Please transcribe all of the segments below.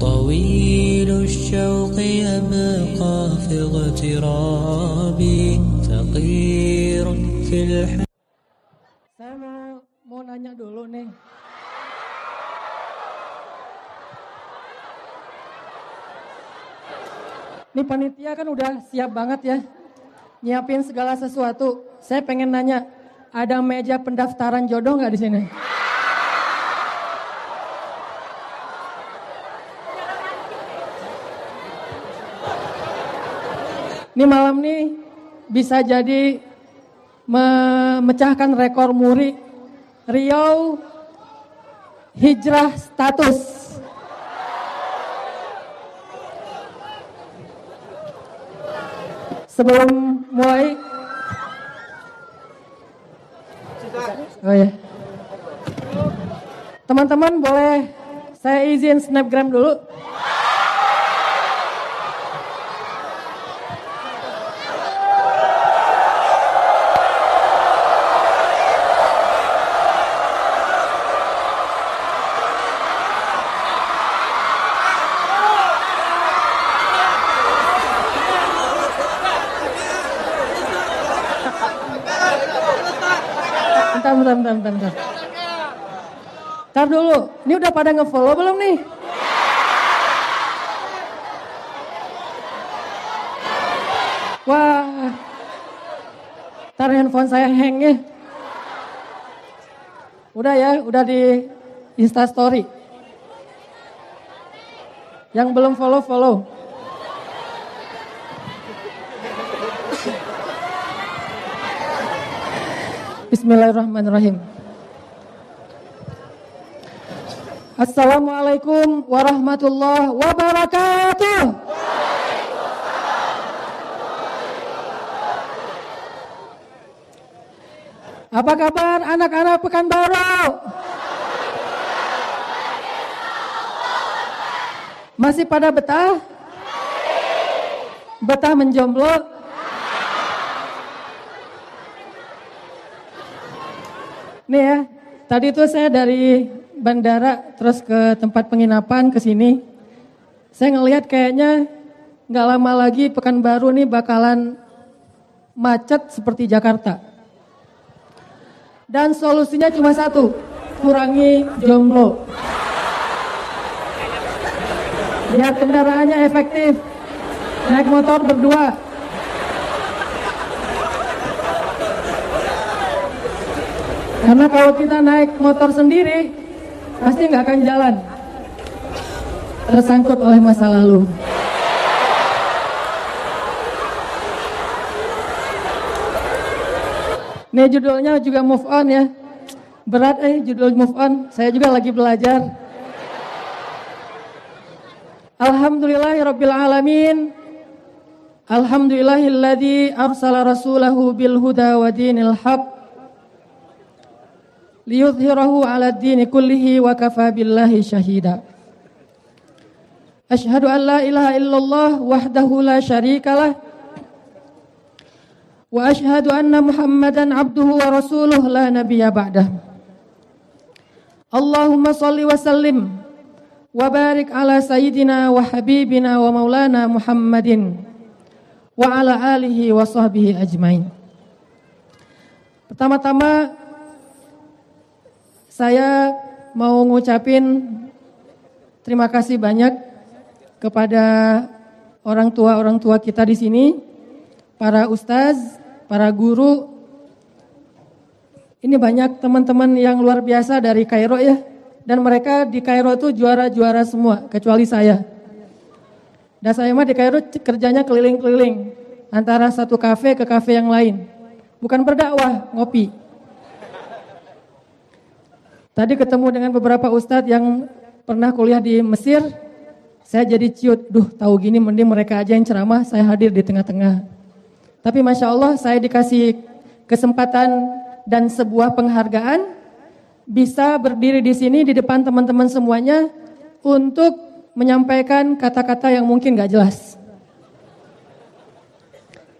طويل الشوق يبقى في اغترابي فقير في الحياة Saya mau mau nanya dulu nih. Ini panitia kan udah siap banget ya. Nyiapin segala sesuatu. Saya pengen nanya, ada meja pendaftaran jodoh nggak di sini? Ini malam nih bisa jadi memecahkan rekor muri Riau hijrah status. Sebelum mulai Oh ya. Teman-teman boleh saya izin snapgram dulu. Bentar, bentar, bentar, bentar, bentar. Ntar dulu, ini udah pada nge-follow belum nih? Wah, ntar handphone saya hang ya. Udah ya, udah di Insta Story. Yang belum follow, follow. Bismillahirrahmanirrahim. Assalamualaikum warahmatullahi wabarakatuh. Apa kabar anak-anak Pekanbaru? Masih pada betah? Betah menjomblo? Nih ya, tadi tuh saya dari bandara terus ke tempat penginapan ke sini. Saya ngelihat kayaknya nggak lama lagi Pekanbaru nih bakalan macet seperti Jakarta. Dan solusinya cuma satu, kurangi jomblo. Biar kendaraannya efektif. Naik motor berdua. Karena kalau kita naik motor sendiri, pasti nggak akan jalan. Tersangkut oleh masa lalu. Nih judulnya juga move on ya. Berat eh judul move on. Saya juga lagi belajar. Alhamdulillahirabbil alamin. Alhamdulillahilladzi arsala rasulahu bil huda wa dinil haq liyudhhirahu 'ala ad-dini kullihi wa kafa billahi syahida. Asyhadu an la ilaha illallah wahdahu la syarikalah wa asyhadu anna Muhammadan 'abduhu wa rasuluh la nabiyya ba'dah. Allahumma salli wa sallim wa barik ala sayyidina wa habibina wa maulana Muhammadin wa ala alihi wa sahbihi ajmain. Pertama-tama saya mau ngucapin terima kasih banyak kepada orang tua-orang tua kita di sini, para ustaz, para guru. Ini banyak teman-teman yang luar biasa dari Kairo ya. Dan mereka di Kairo itu juara-juara semua, kecuali saya. Dan saya mah di Kairo kerjanya keliling-keliling. Antara satu kafe ke kafe yang lain. Bukan berdakwah, ngopi. Tadi ketemu dengan beberapa ustadz yang pernah kuliah di Mesir. Saya jadi ciut, duh tahu gini mending mereka aja yang ceramah, saya hadir di tengah-tengah. Tapi Masya Allah saya dikasih kesempatan dan sebuah penghargaan bisa berdiri di sini di depan teman-teman semuanya untuk menyampaikan kata-kata yang mungkin gak jelas.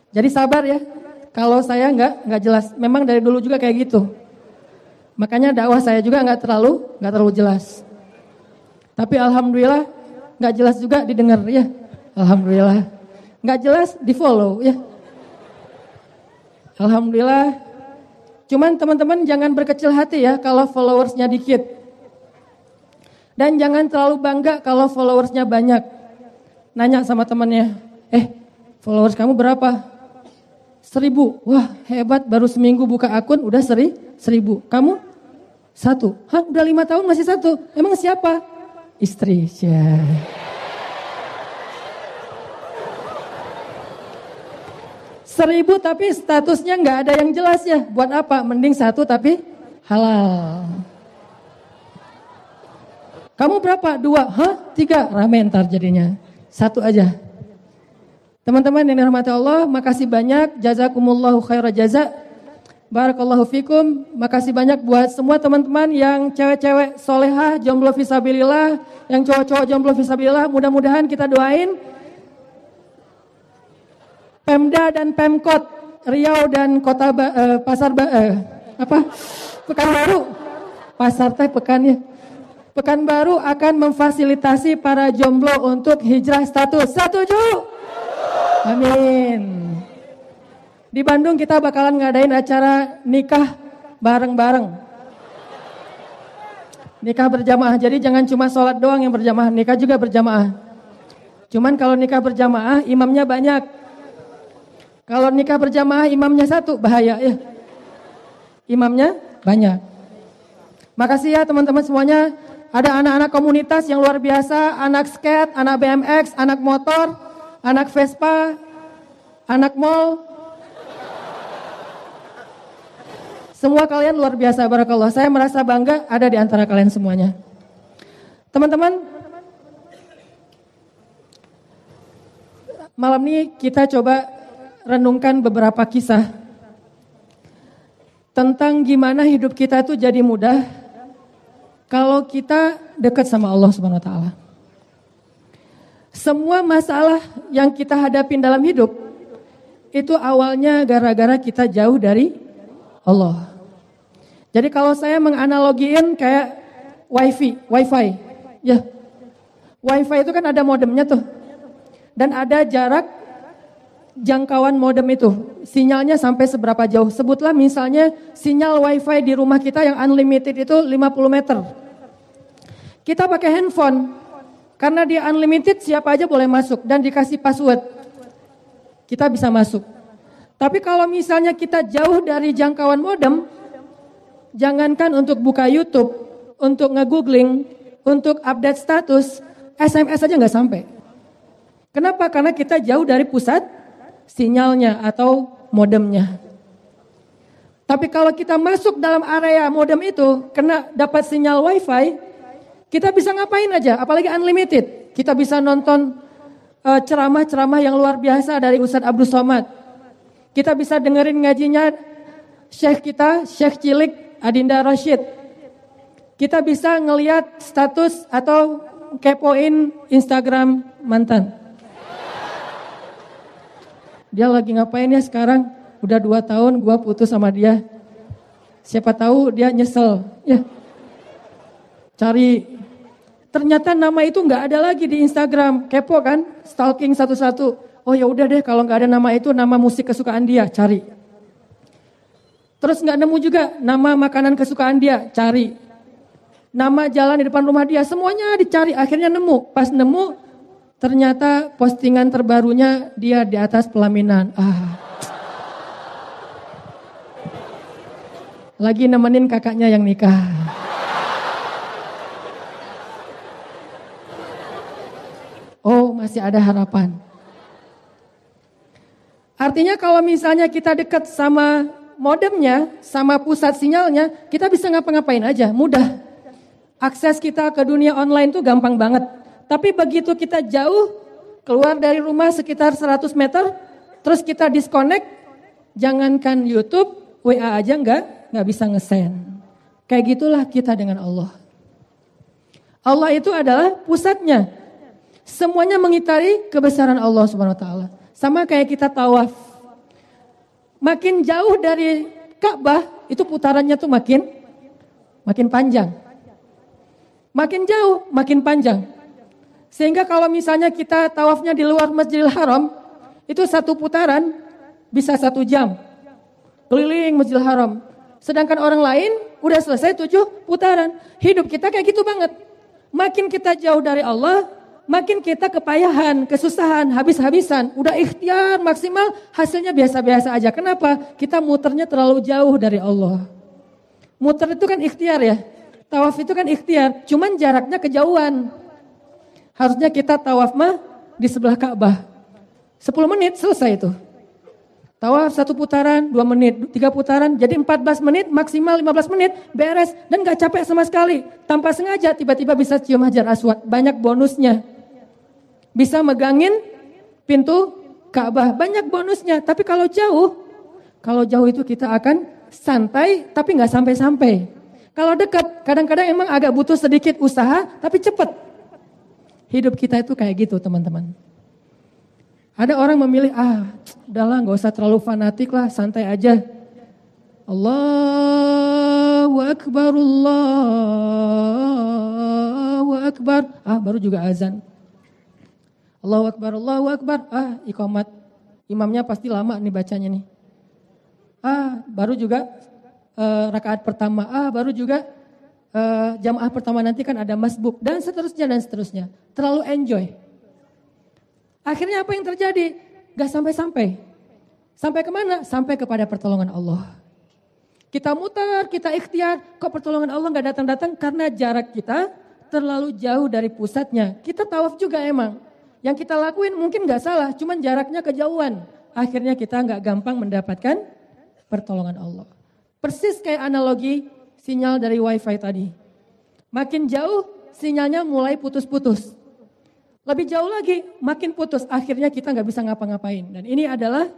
Jadi sabar ya, kalau saya nggak nggak jelas. Memang dari dulu juga kayak gitu. Makanya dakwah saya juga nggak terlalu nggak terlalu jelas. Tapi alhamdulillah nggak jelas juga didengar ya. Alhamdulillah. Nggak jelas di follow ya. Alhamdulillah. Cuman teman-teman jangan berkecil hati ya kalau followersnya dikit. Dan jangan terlalu bangga kalau followersnya banyak. Nanya sama temannya, eh followers kamu berapa? Seribu. Wah hebat baru seminggu buka akun udah seri, seribu. Kamu? Satu. Hah udah lima tahun masih satu. Emang siapa? Istri. Seribu tapi statusnya nggak ada yang jelas ya. Buat apa? Mending satu tapi halal. Kamu berapa? Dua? Hah? Tiga? Rame ntar jadinya. Satu aja. Teman-teman yang dirahmati Allah, makasih banyak. Jazakumullahu khairah jaza. Barakallahu fikum. Makasih banyak buat semua teman-teman yang cewek-cewek solehah, jomblo visabilillah, yang cowok-cowok jomblo visabilillah. Mudah-mudahan kita doain Pemda dan Pemkot Riau dan Kota ba, eh, Pasar ba, eh, apa Pekanbaru Pasar teh Pekannya Pekanbaru akan memfasilitasi para jomblo untuk hijrah status. Setuju? Amin. Di Bandung kita bakalan ngadain acara nikah bareng-bareng. Nikah berjamaah. Jadi jangan cuma sholat doang yang berjamaah, nikah juga berjamaah. Cuman kalau nikah berjamaah imamnya banyak. Kalau nikah berjamaah imamnya satu bahaya ya. Imamnya banyak. Makasih ya teman-teman semuanya. Ada anak-anak komunitas yang luar biasa, anak skate, anak BMX, anak motor, anak Vespa, anak mall. Semua kalian luar biasa barakallah. Saya merasa bangga ada di antara kalian semuanya. Teman-teman, malam ini kita coba renungkan beberapa kisah tentang gimana hidup kita itu jadi mudah kalau kita dekat sama Allah Subhanahu wa taala. Semua masalah yang kita hadapin dalam hidup itu awalnya gara-gara kita jauh dari Allah. Jadi kalau saya menganalogiin kayak wifi, wifi, ya, wifi itu kan ada modemnya tuh, dan ada jarak jangkauan modem itu? Sinyalnya sampai seberapa jauh? Sebutlah misalnya sinyal wifi di rumah kita yang unlimited itu 50 meter. Kita pakai handphone, karena dia unlimited siapa aja boleh masuk dan dikasih password. Kita bisa masuk. Tapi kalau misalnya kita jauh dari jangkauan modem, jangankan untuk buka YouTube, untuk nge-googling, untuk update status, SMS aja nggak sampai. Kenapa? Karena kita jauh dari pusat sinyalnya atau modemnya. Tapi kalau kita masuk dalam area modem itu, kena dapat sinyal wifi, kita bisa ngapain aja, apalagi unlimited. Kita bisa nonton ceramah ceramah-ceramah yang luar biasa dari Ustadz Abdul Somad. Kita bisa dengerin ngajinya Syekh kita, Syekh Cilik Adinda Rashid. Kita bisa ngeliat status atau kepoin Instagram mantan. Dia lagi ngapain ya sekarang? Udah dua tahun gue putus sama dia. Siapa tahu dia nyesel. Ya, cari. Ternyata nama itu nggak ada lagi di Instagram. Kepo kan? Stalking satu-satu. Oh ya udah deh kalau nggak ada nama itu nama musik kesukaan dia, cari. Terus nggak nemu juga nama makanan kesukaan dia, cari. Nama jalan di depan rumah dia, semuanya dicari. Akhirnya nemu. Pas nemu, Ternyata postingan terbarunya dia di atas pelaminan. Ah. Lagi nemenin kakaknya yang nikah. Oh, masih ada harapan. Artinya kalau misalnya kita dekat sama modemnya, sama pusat sinyalnya, kita bisa ngapa-ngapain aja, mudah. Akses kita ke dunia online tuh gampang banget. Tapi begitu kita jauh, keluar dari rumah sekitar 100 meter, terus kita disconnect, jangankan YouTube, WA aja enggak, enggak bisa ngesend. Kayak gitulah kita dengan Allah. Allah itu adalah pusatnya. Semuanya mengitari kebesaran Allah Subhanahu wa taala. Sama kayak kita tawaf. Makin jauh dari Ka'bah, itu putarannya tuh makin makin panjang. Makin jauh, makin panjang. Sehingga kalau misalnya kita tawafnya di luar Masjidil Haram, itu satu putaran bisa satu jam. Keliling Masjidil Haram. Sedangkan orang lain udah selesai tujuh putaran. Hidup kita kayak gitu banget. Makin kita jauh dari Allah, makin kita kepayahan, kesusahan, habis-habisan. Udah ikhtiar maksimal, hasilnya biasa-biasa aja. Kenapa? Kita muternya terlalu jauh dari Allah. Muter itu kan ikhtiar ya. Tawaf itu kan ikhtiar, cuman jaraknya kejauhan. Harusnya kita tawaf mah di sebelah Ka'bah. 10 menit selesai itu. Tawaf satu putaran, dua menit, tiga putaran, jadi 14 menit, maksimal 15 menit, beres. Dan gak capek sama sekali. Tanpa sengaja tiba-tiba bisa cium hajar aswad. Banyak bonusnya. Bisa megangin pintu Ka'bah. Banyak bonusnya. Tapi kalau jauh, kalau jauh itu kita akan santai tapi gak sampai-sampai. Kalau dekat, kadang-kadang emang agak butuh sedikit usaha, tapi cepat. Hidup kita itu kayak gitu teman-teman. Ada orang memilih, ah udahlah gak usah terlalu fanatik lah, santai aja. Allahu Akbar, Allahu Akbar. Ah baru juga azan. Allahu Akbar, Allahu Akbar. Ah ikomat. Imamnya pasti lama nih bacanya nih. Ah baru juga uh, rakaat pertama. Ah baru juga uh, jamaah pertama nanti kan ada masbuk dan seterusnya dan seterusnya. Terlalu enjoy. Akhirnya apa yang terjadi? Gak sampai-sampai. Sampai ke mana? Sampai kepada pertolongan Allah. Kita mutar, kita ikhtiar, kok pertolongan Allah gak datang-datang karena jarak kita terlalu jauh dari pusatnya. Kita tawaf juga emang. Yang kita lakuin mungkin gak salah, cuman jaraknya kejauhan. Akhirnya kita gak gampang mendapatkan pertolongan Allah. Persis kayak analogi sinyal dari wifi tadi. Makin jauh sinyalnya mulai putus-putus. Lebih jauh lagi makin putus akhirnya kita nggak bisa ngapa-ngapain. Dan ini adalah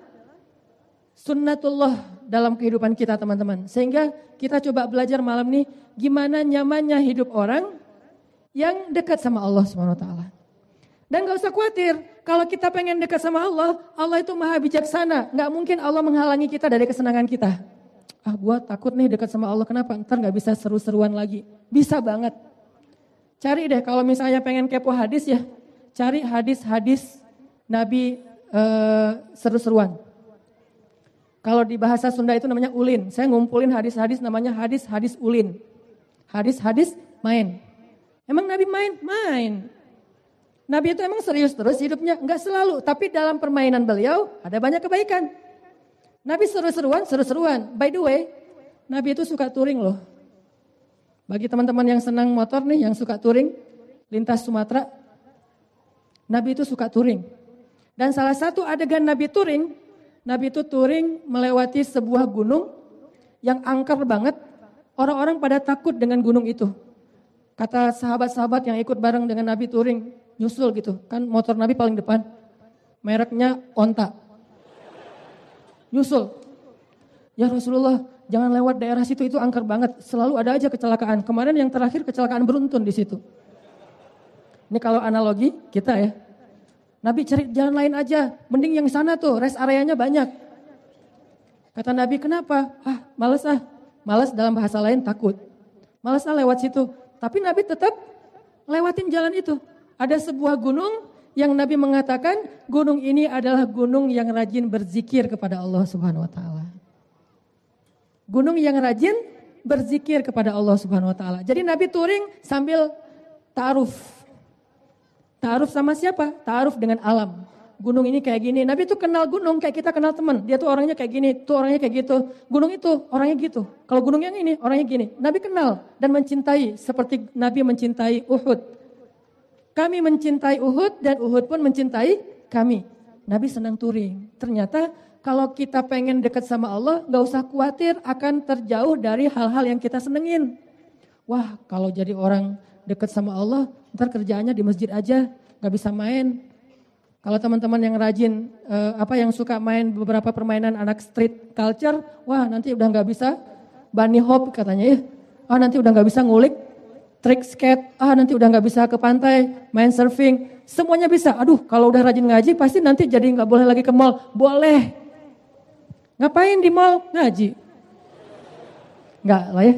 sunnatullah dalam kehidupan kita teman-teman. Sehingga kita coba belajar malam ini gimana nyamannya hidup orang yang dekat sama Allah SWT. Dan gak usah khawatir, kalau kita pengen dekat sama Allah, Allah itu maha bijaksana. Gak mungkin Allah menghalangi kita dari kesenangan kita. Ah gue takut nih dekat sama Allah kenapa? Ntar nggak bisa seru-seruan lagi. Bisa banget. Cari deh kalau misalnya pengen kepo hadis ya cari hadis-hadis Nabi uh, seru-seruan. Kalau di bahasa Sunda itu namanya ulin. Saya ngumpulin hadis-hadis namanya hadis-hadis ulin. Hadis-hadis main. Emang Nabi main? Main Nabi itu emang serius terus hidupnya, nggak selalu. Tapi dalam permainan beliau ada banyak kebaikan. Nabi seru-seruan, seru-seruan. By the way, Nabi itu suka touring loh. Bagi teman-teman yang senang motor nih, yang suka touring, lintas Sumatera, Nabi itu suka touring. Dan salah satu adegan Nabi touring, Nabi itu touring melewati sebuah gunung yang angker banget. Orang-orang pada takut dengan gunung itu. Kata sahabat-sahabat yang ikut bareng dengan Nabi touring, nyusul gitu. Kan motor Nabi paling depan. Mereknya Onta nyusul. Ya Rasulullah, jangan lewat daerah situ itu angker banget. Selalu ada aja kecelakaan. Kemarin yang terakhir kecelakaan beruntun di situ. Ini kalau analogi kita ya. Nabi cari jalan lain aja. Mending yang sana tuh, rest areanya banyak. Kata Nabi, kenapa? Ah, males ah. Males dalam bahasa lain takut. Males ah lewat situ. Tapi Nabi tetap lewatin jalan itu. Ada sebuah gunung yang Nabi mengatakan gunung ini adalah gunung yang rajin berzikir kepada Allah Subhanahu wa taala. Gunung yang rajin berzikir kepada Allah Subhanahu wa taala. Jadi Nabi touring sambil ta'aruf. Ta'aruf sama siapa? Ta'aruf dengan alam. Gunung ini kayak gini. Nabi itu kenal gunung kayak kita kenal teman. Dia tuh orangnya kayak gini, tuh orangnya kayak gitu. Gunung itu orangnya gitu. Kalau gunung yang ini orangnya gini. Nabi kenal dan mencintai seperti Nabi mencintai Uhud. Kami mencintai Uhud dan Uhud pun mencintai kami. Nabi senang touring. Ternyata kalau kita pengen dekat sama Allah, gak usah khawatir akan terjauh dari hal-hal yang kita senengin. Wah, kalau jadi orang dekat sama Allah, ntar kerjaannya di masjid aja, gak bisa main. Kalau teman-teman yang rajin, eh, apa yang suka main beberapa permainan anak street culture, wah nanti udah gak bisa bunny hop katanya ya. Ah nanti udah gak bisa ngulik trik skate, ah nanti udah nggak bisa ke pantai, main surfing, semuanya bisa. Aduh, kalau udah rajin ngaji pasti nanti jadi nggak boleh lagi ke mall. Boleh. Ngapain di mall? Ngaji. Nggak lah ya.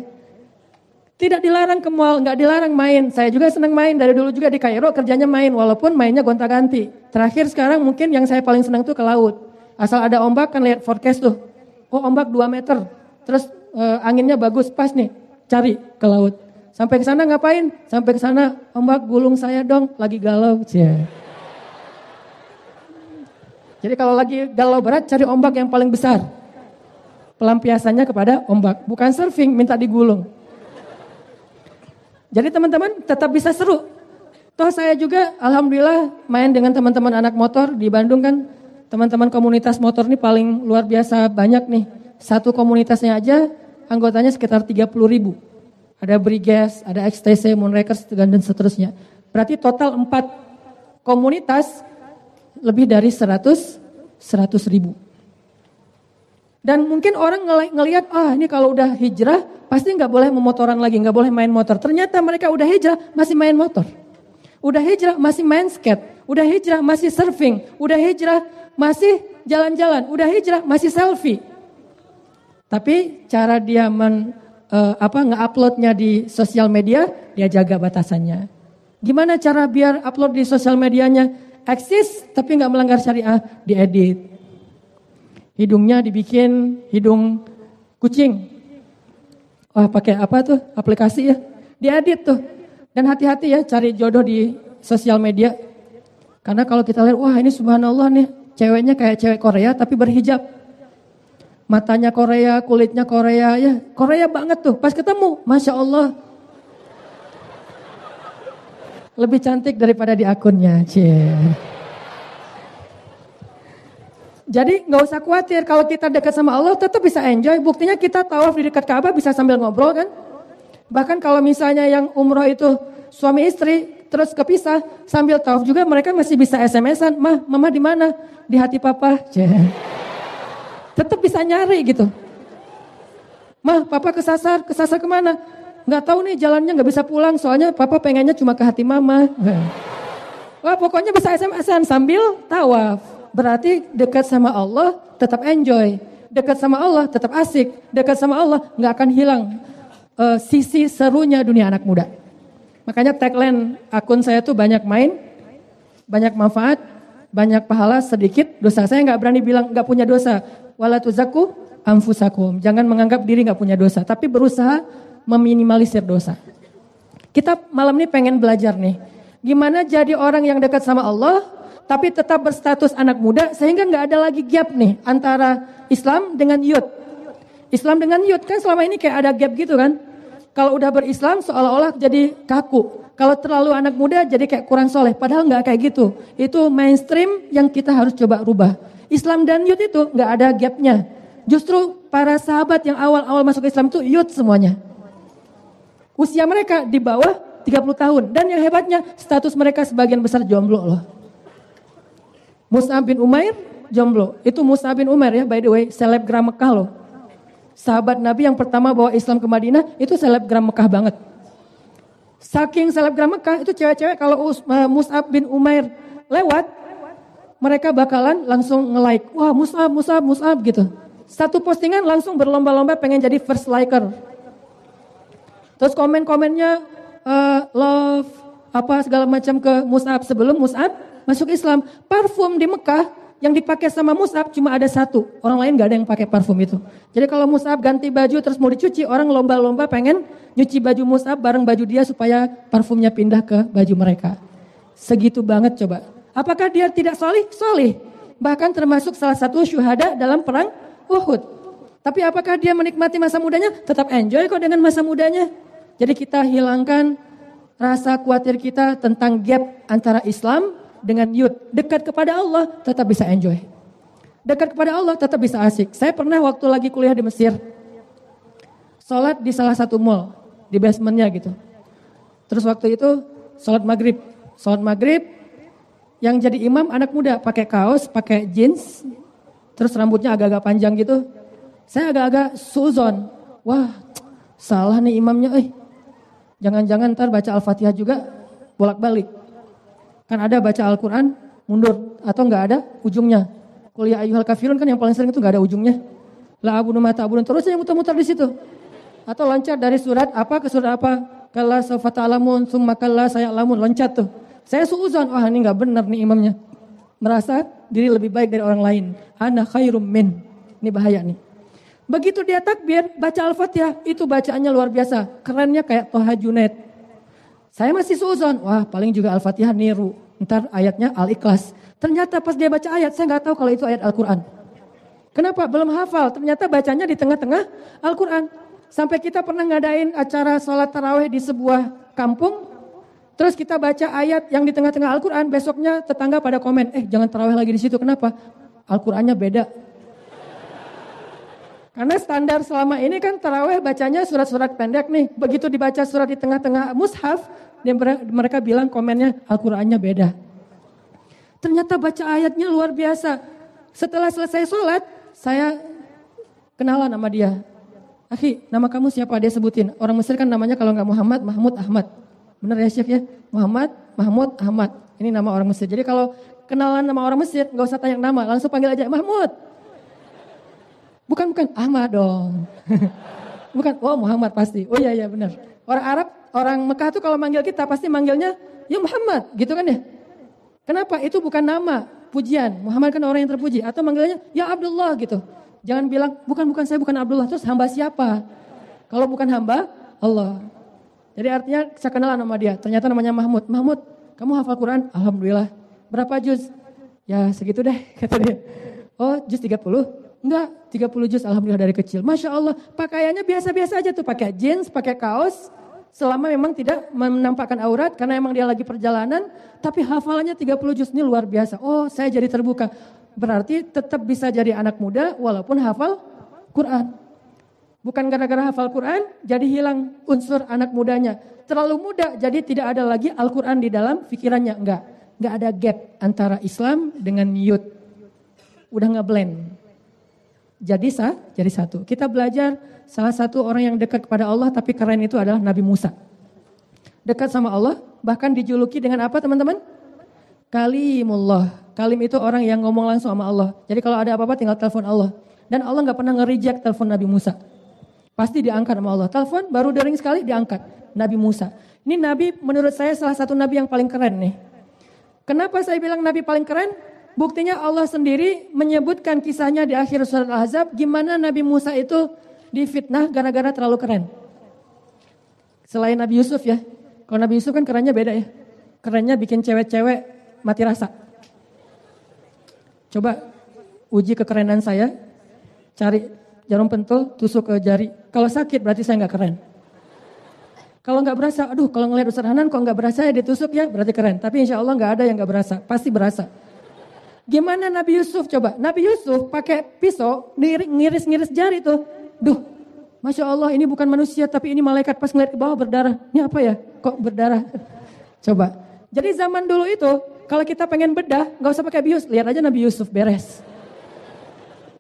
Tidak dilarang ke mall, nggak dilarang main. Saya juga senang main. Dari dulu juga di Kairo kerjanya main, walaupun mainnya gonta-ganti. Terakhir sekarang mungkin yang saya paling senang tuh ke laut. Asal ada ombak kan lihat forecast tuh. Oh ombak 2 meter. Terus uh, anginnya bagus, pas nih. Cari ke laut. Sampai ke sana ngapain? Sampai ke sana ombak gulung saya dong, lagi galau. Cie. Jadi kalau lagi galau berat cari ombak yang paling besar. Pelampiasannya kepada ombak, bukan surfing minta digulung. Jadi teman-teman tetap bisa seru. Toh saya juga alhamdulillah main dengan teman-teman anak motor di Bandung kan. Teman-teman komunitas motor ini paling luar biasa banyak nih. Satu komunitasnya aja anggotanya sekitar 30 ribu. Ada Briges, ada XTC, Moonrakers, dan seterusnya. Berarti total 4 komunitas lebih dari 100 100 ribu. Dan mungkin orang ngelihat, ah ini kalau udah hijrah pasti nggak boleh memotoran lagi, nggak boleh main motor. Ternyata mereka udah hijrah masih main motor. Udah hijrah masih main skate. Udah hijrah masih surfing. Udah hijrah masih jalan-jalan. Udah hijrah masih selfie. Tapi cara dia men, uh, apa nge-uploadnya di sosial media, dia jaga batasannya. Gimana cara biar upload di sosial medianya eksis tapi nggak melanggar syariah, diedit hidungnya dibikin hidung kucing. Wah pakai apa tuh aplikasi ya? Diedit tuh. Dan hati-hati ya cari jodoh di sosial media. Karena kalau kita lihat, wah ini subhanallah nih, ceweknya kayak cewek Korea tapi berhijab. Matanya Korea, kulitnya Korea, ya Korea banget tuh. Pas ketemu, Masya Allah. Lebih cantik daripada di akunnya, cie. Jadi nggak usah khawatir kalau kita dekat sama Allah tetap bisa enjoy. Buktinya kita tawaf di dekat Ka'bah bisa sambil ngobrol kan. Bahkan kalau misalnya yang umroh itu suami istri terus kepisah sambil tawaf juga mereka masih bisa SMS-an. Mah, mama di mana? Di hati papa. Tetap bisa nyari gitu. Mah, papa kesasar, kesasar ke mana? Nggak tahu nih jalannya nggak bisa pulang soalnya papa pengennya cuma ke hati mama. Wah pokoknya bisa SMS-an sambil tawaf. Berarti dekat sama Allah tetap enjoy. Dekat sama Allah tetap asik. Dekat sama Allah nggak akan hilang uh, sisi serunya dunia anak muda. Makanya tagline akun saya tuh banyak main, banyak manfaat, banyak pahala sedikit dosa. Saya nggak berani bilang nggak punya dosa. Wala tuzaku amfusakum. Jangan menganggap diri nggak punya dosa, tapi berusaha meminimalisir dosa. Kita malam ini pengen belajar nih, gimana jadi orang yang dekat sama Allah, tapi tetap berstatus anak muda sehingga nggak ada lagi gap nih antara Islam dengan youth. Islam dengan youth kan selama ini kayak ada gap gitu kan. Kalau udah berislam seolah-olah jadi kaku. Kalau terlalu anak muda jadi kayak kurang soleh. Padahal nggak kayak gitu. Itu mainstream yang kita harus coba rubah. Islam dan youth itu nggak ada gapnya. Justru para sahabat yang awal-awal masuk Islam itu youth semuanya. Usia mereka di bawah 30 tahun. Dan yang hebatnya status mereka sebagian besar jomblo loh. Mus'ab bin Umair jomblo. Itu Mus'ab bin Umair ya by the way, selebgram Mekah loh. Sahabat Nabi yang pertama bawa Islam ke Madinah itu selebgram Mekah banget. Saking selebgram Mekah itu cewek-cewek kalau uh, Mus'ab bin Umair lewat, mereka bakalan langsung nge-like. Wah Mus'ab, Mus'ab, Mus'ab gitu. Satu postingan langsung berlomba-lomba pengen jadi first liker. Terus komen-komennya uh, love, apa segala macam ke Mus'ab sebelum Mus'ab masuk Islam. Parfum di Mekah yang dipakai sama Mus'ab cuma ada satu. Orang lain gak ada yang pakai parfum itu. Jadi kalau Mus'ab ganti baju terus mau dicuci, orang lomba-lomba pengen nyuci baju Mus'ab bareng baju dia supaya parfumnya pindah ke baju mereka. Segitu banget coba. Apakah dia tidak solih? Solih. Bahkan termasuk salah satu syuhada dalam perang Uhud. Tapi apakah dia menikmati masa mudanya? Tetap enjoy kok dengan masa mudanya. Jadi kita hilangkan rasa khawatir kita tentang gap antara Islam dengan youth, dekat kepada Allah tetap bisa enjoy. Dekat kepada Allah tetap bisa asik. Saya pernah waktu lagi kuliah di Mesir, sholat di salah satu mall, di basementnya gitu. Terus waktu itu sholat maghrib, sholat maghrib, yang jadi imam anak muda pakai kaos, pakai jeans, terus rambutnya agak-agak panjang gitu. Saya agak-agak suzon, wah salah nih imamnya, eh jangan-jangan ntar baca al-fatihah juga bolak-balik. Kan ada baca Al-Quran mundur atau nggak ada ujungnya. Kuliah ayuhal kafirun kan yang paling sering itu nggak ada ujungnya. La abu mata abu terus yang muter-muter di situ. Atau loncat dari surat apa ke surat apa? Kalla sawfa ta'lamun, summa kalla saya lamun loncat tuh. Saya suuzon, wah ini nggak benar nih imamnya. Merasa diri lebih baik dari orang lain. Ana khairum min. Ini bahaya nih. Begitu dia takbir, baca Al-Fatihah, itu bacaannya luar biasa. Kerennya kayak Toha Junaid. Saya masih suuzon, wah paling juga Al-Fatihah niru. Ntar ayatnya Al-Ikhlas. Ternyata pas dia baca ayat, saya nggak tahu kalau itu ayat Al-Quran. Kenapa? Belum hafal. Ternyata bacanya di tengah-tengah Al-Quran. Sampai kita pernah ngadain acara sholat taraweh di sebuah kampung. Terus kita baca ayat yang di tengah-tengah Al-Quran. Besoknya tetangga pada komen, eh jangan taraweh lagi di situ. Kenapa? Al-Qurannya beda. Karena standar selama ini kan taraweh bacanya surat-surat pendek nih. Begitu dibaca surat di tengah-tengah mushaf, mereka bilang komennya Al-Qurannya beda. Ternyata baca ayatnya luar biasa. Setelah selesai sholat, saya kenalan nama dia. Akhi, nama kamu siapa? Dia sebutin. Orang Mesir kan namanya kalau nggak Muhammad, Mahmud, Ahmad. Benar ya Syekh ya? Muhammad, Mahmud, Ahmad. Ini nama orang Mesir. Jadi kalau kenalan nama orang Mesir, nggak usah tanya nama, langsung panggil aja Mahmud. Bukan, bukan. Ahmad dong. bukan, oh Muhammad pasti. Oh iya, iya benar. Orang Arab, orang Mekah tuh kalau manggil kita pasti manggilnya, ya Muhammad. Gitu kan ya? Kenapa? Itu bukan nama, pujian. Muhammad kan orang yang terpuji. Atau manggilnya, ya Abdullah gitu. Jangan bilang, bukan, bukan saya bukan Abdullah. Terus hamba siapa? Kalau bukan hamba, Allah. Jadi artinya saya kenal nama dia. Ternyata namanya Mahmud. Mahmud, kamu hafal Quran? Alhamdulillah. Berapa juz? Ya segitu deh, kata dia. Oh, juz 30? Enggak, 30 juz alhamdulillah dari kecil. Masya Allah, pakaiannya biasa-biasa aja tuh. Pakai jeans, pakai kaos. Selama memang tidak menampakkan aurat karena emang dia lagi perjalanan. Tapi hafalannya 30 juz ini luar biasa. Oh, saya jadi terbuka. Berarti tetap bisa jadi anak muda walaupun hafal Quran. Bukan gara-gara hafal Quran jadi hilang unsur anak mudanya. Terlalu muda jadi tidak ada lagi Al-Quran di dalam pikirannya. Enggak. Enggak ada gap antara Islam dengan youth. Udah ngeblend. Jadi sah, jadi satu. Kita belajar salah satu orang yang dekat kepada Allah tapi keren itu adalah Nabi Musa. Dekat sama Allah, bahkan dijuluki dengan apa teman-teman? Kalimullah. Kalim itu orang yang ngomong langsung sama Allah. Jadi kalau ada apa-apa tinggal telepon Allah. Dan Allah nggak pernah nge-reject telepon Nabi Musa. Pasti diangkat sama Allah. Telepon baru dering sekali diangkat. Nabi Musa. Ini Nabi menurut saya salah satu Nabi yang paling keren nih. Kenapa saya bilang Nabi paling keren? Buktinya Allah sendiri menyebutkan kisahnya di akhir surat Al-Ahzab. Gimana Nabi Musa itu difitnah gara-gara terlalu keren. Selain Nabi Yusuf ya. Kalau Nabi Yusuf kan kerennya beda ya. Kerennya bikin cewek-cewek mati rasa. Coba uji kekerenan saya, cari jarum pentul, tusuk ke jari. Kalau sakit berarti saya nggak keren. Kalau nggak berasa, aduh kalau ngeliat Ustaz Hanan kok nggak berasa ya ditusuk ya berarti keren. Tapi insya Allah nggak ada yang nggak berasa, pasti berasa. Gimana Nabi Yusuf coba? Nabi Yusuf pakai pisau ngiris-ngiris jari tuh. Duh, Masya Allah ini bukan manusia tapi ini malaikat pas ngeliat ke bawah berdarah. Ini apa ya? Kok berdarah? Coba. Jadi zaman dulu itu kalau kita pengen bedah, nggak usah pakai bius, lihat aja Nabi Yusuf beres.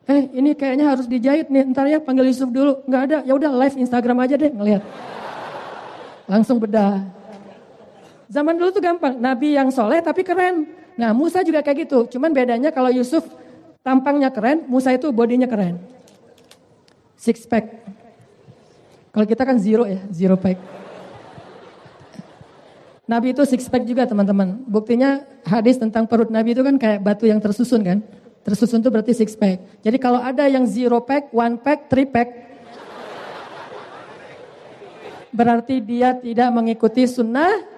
Eh, ini kayaknya harus dijahit nih, ntar ya panggil Yusuf dulu. Nggak ada, ya udah live Instagram aja deh ngelihat. Langsung bedah. Zaman dulu tuh gampang, Nabi yang soleh tapi keren. Nah Musa juga kayak gitu, cuman bedanya kalau Yusuf tampangnya keren, Musa itu bodinya keren. Six pack. Kalau kita kan zero ya, zero pack. Nabi itu six pack juga teman-teman. Buktinya hadis tentang perut Nabi itu kan kayak batu yang tersusun kan. Tersusun itu berarti six pack. Jadi kalau ada yang zero pack, one pack, three pack. Berarti dia tidak mengikuti sunnah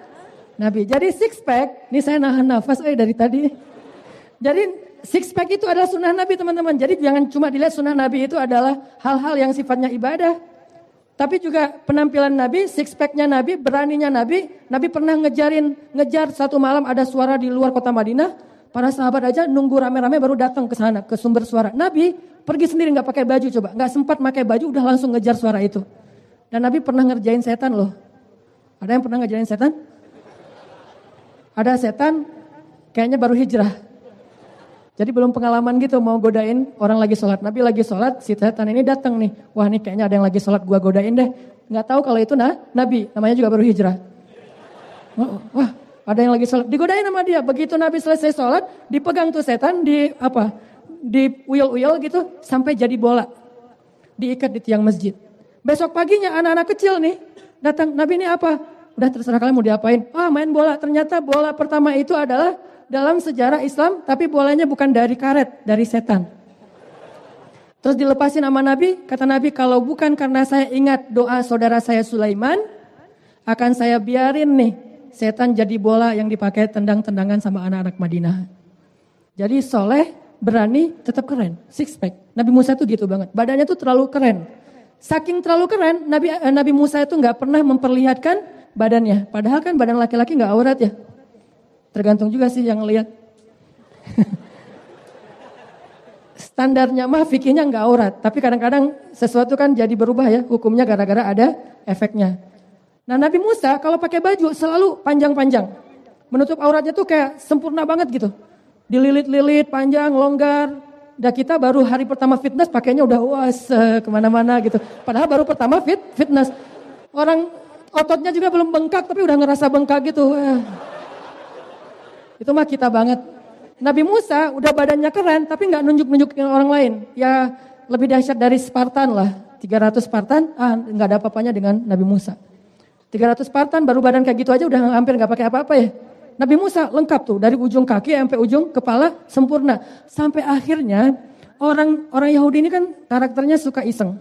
Nabi. Jadi six pack, ini saya nahan nafas eh dari tadi. Jadi six pack itu adalah sunnah Nabi teman-teman. Jadi jangan cuma dilihat sunnah Nabi itu adalah hal-hal yang sifatnya ibadah. Tapi juga penampilan Nabi, six packnya Nabi, beraninya Nabi. Nabi pernah ngejarin, ngejar satu malam ada suara di luar kota Madinah. Para sahabat aja nunggu rame-rame baru datang ke sana, ke sumber suara. Nabi pergi sendiri nggak pakai baju coba, nggak sempat pakai baju udah langsung ngejar suara itu. Dan Nabi pernah ngerjain setan loh. Ada yang pernah ngerjain setan? Ada setan, kayaknya baru hijrah. Jadi belum pengalaman gitu mau godain orang lagi sholat. Nabi lagi sholat, si setan ini datang nih. Wah nih kayaknya ada yang lagi sholat, gua godain deh. Nggak tahu kalau itu nah, Nabi, namanya juga baru hijrah. Wah, ada yang lagi sholat, digodain sama dia. Begitu Nabi selesai sholat, dipegang tuh setan di apa? Di uyel-uyel gitu sampai jadi bola. Diikat di tiang masjid. Besok paginya anak-anak kecil nih datang, Nabi ini apa? Udah terserah kalian mau diapain. Ah main bola, ternyata bola pertama itu adalah dalam sejarah Islam, tapi bolanya bukan dari karet, dari setan. Terus dilepasin sama Nabi, kata Nabi kalau bukan karena saya ingat doa saudara saya Sulaiman, akan saya biarin nih setan jadi bola yang dipakai tendang-tendangan sama anak-anak Madinah. Jadi soleh, berani, tetap keren. Six pack. Nabi Musa tuh gitu banget. Badannya tuh terlalu keren. Saking terlalu keren, Nabi eh, Nabi Musa itu nggak pernah memperlihatkan badannya. Padahal kan badan laki-laki nggak aurat ya. Tergantung juga sih yang lihat. Standarnya mah fikihnya nggak aurat, tapi kadang-kadang sesuatu kan jadi berubah ya hukumnya gara-gara ada efeknya. Nah Nabi Musa kalau pakai baju selalu panjang-panjang. Menutup auratnya tuh kayak sempurna banget gitu. Dililit-lilit, panjang, longgar. Dah kita baru hari pertama fitness pakainya udah was ke mana-mana gitu. Padahal baru pertama fit fitness. Orang ototnya juga belum bengkak tapi udah ngerasa bengkak gitu. Itu mah kita banget. Nabi Musa udah badannya keren tapi nggak nunjuk-nunjukin orang lain. Ya lebih dahsyat dari Spartan lah. 300 Spartan, ah nggak ada apa-apanya dengan Nabi Musa. 300 Spartan baru badan kayak gitu aja udah hampir nggak pakai apa-apa ya. Nabi Musa lengkap tuh dari ujung kaki sampai ujung kepala sempurna. Sampai akhirnya orang orang Yahudi ini kan karakternya suka iseng.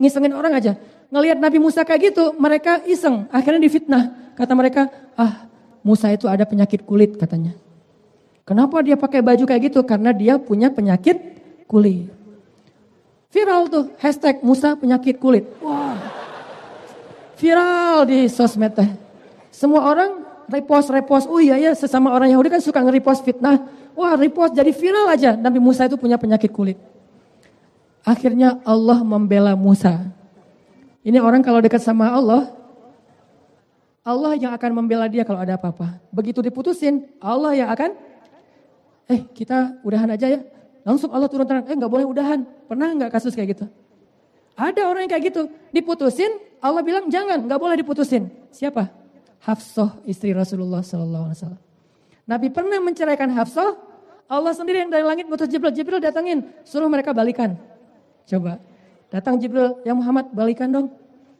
Ngisengin orang aja. Ngelihat Nabi Musa kayak gitu, mereka iseng. Akhirnya difitnah. Kata mereka, ah Musa itu ada penyakit kulit katanya. Kenapa dia pakai baju kayak gitu? Karena dia punya penyakit kulit. Viral tuh hashtag Musa penyakit kulit. Wah. Viral di sosmed teh. Semua orang repost repost. Oh iya ya sesama orang Yahudi kan suka nge-repost fitnah. Wah repost jadi viral aja. Nabi Musa itu punya penyakit kulit. Akhirnya Allah membela Musa. Ini orang kalau dekat sama Allah, Allah yang akan membela dia kalau ada apa-apa. Begitu diputusin, Allah yang akan, eh kita udahan aja ya. Langsung Allah turun tangan, eh nggak boleh udahan. Pernah nggak kasus kayak gitu? Ada orang yang kayak gitu, diputusin, Allah bilang jangan, nggak boleh diputusin. Siapa? Hafsah istri Rasulullah Wasallam. Nabi pernah menceraikan Hafsah, Allah sendiri yang dari langit mutus Jibril, Jibril datangin, suruh mereka balikan. Coba, datang Jibril, ya Muhammad balikan dong.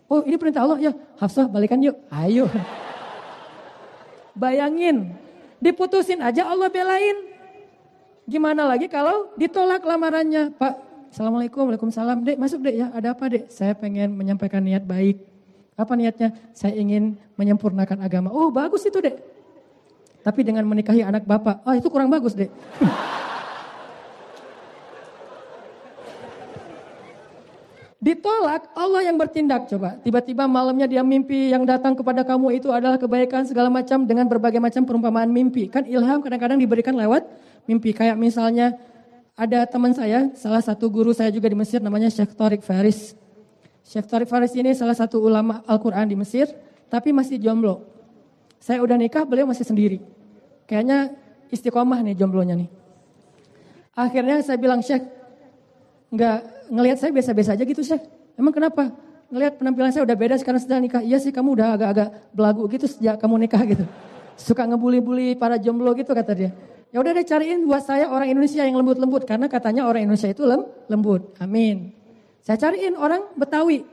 Oh ini perintah Allah, ya Hafsah balikan yuk, ayo. Bayangin, diputusin aja Allah belain. Gimana lagi kalau ditolak lamarannya, Pak Assalamualaikum, Waalaikumsalam. Dek masuk dek ya, ada apa dek? Saya pengen menyampaikan niat baik. Apa niatnya? Saya ingin menyempurnakan agama. Oh bagus itu dek. Tapi dengan menikahi anak bapak, oh itu kurang bagus dek. Ditolak, Allah yang bertindak coba. Tiba-tiba malamnya dia mimpi yang datang kepada kamu itu adalah kebaikan segala macam dengan berbagai macam perumpamaan mimpi. Kan ilham kadang-kadang diberikan lewat mimpi. Kayak misalnya ada teman saya, salah satu guru saya juga di Mesir namanya Syekh Tariq Faris. Syekh Tariq Faris ini salah satu ulama Al-Quran di Mesir, tapi masih jomblo. Saya udah nikah, beliau masih sendiri. Kayaknya istiqomah nih jomblonya nih. Akhirnya saya bilang, Syekh, nggak ngelihat saya biasa-biasa aja gitu Syekh. Emang kenapa? Ngelihat penampilan saya udah beda sekarang setelah nikah. Iya sih kamu udah agak-agak belagu gitu sejak kamu nikah gitu. Suka ngebully-bully para jomblo gitu kata dia. Ya udah deh cariin buat saya orang Indonesia yang lembut-lembut karena katanya orang Indonesia itu lem, lembut. Amin. Saya cariin orang Betawi.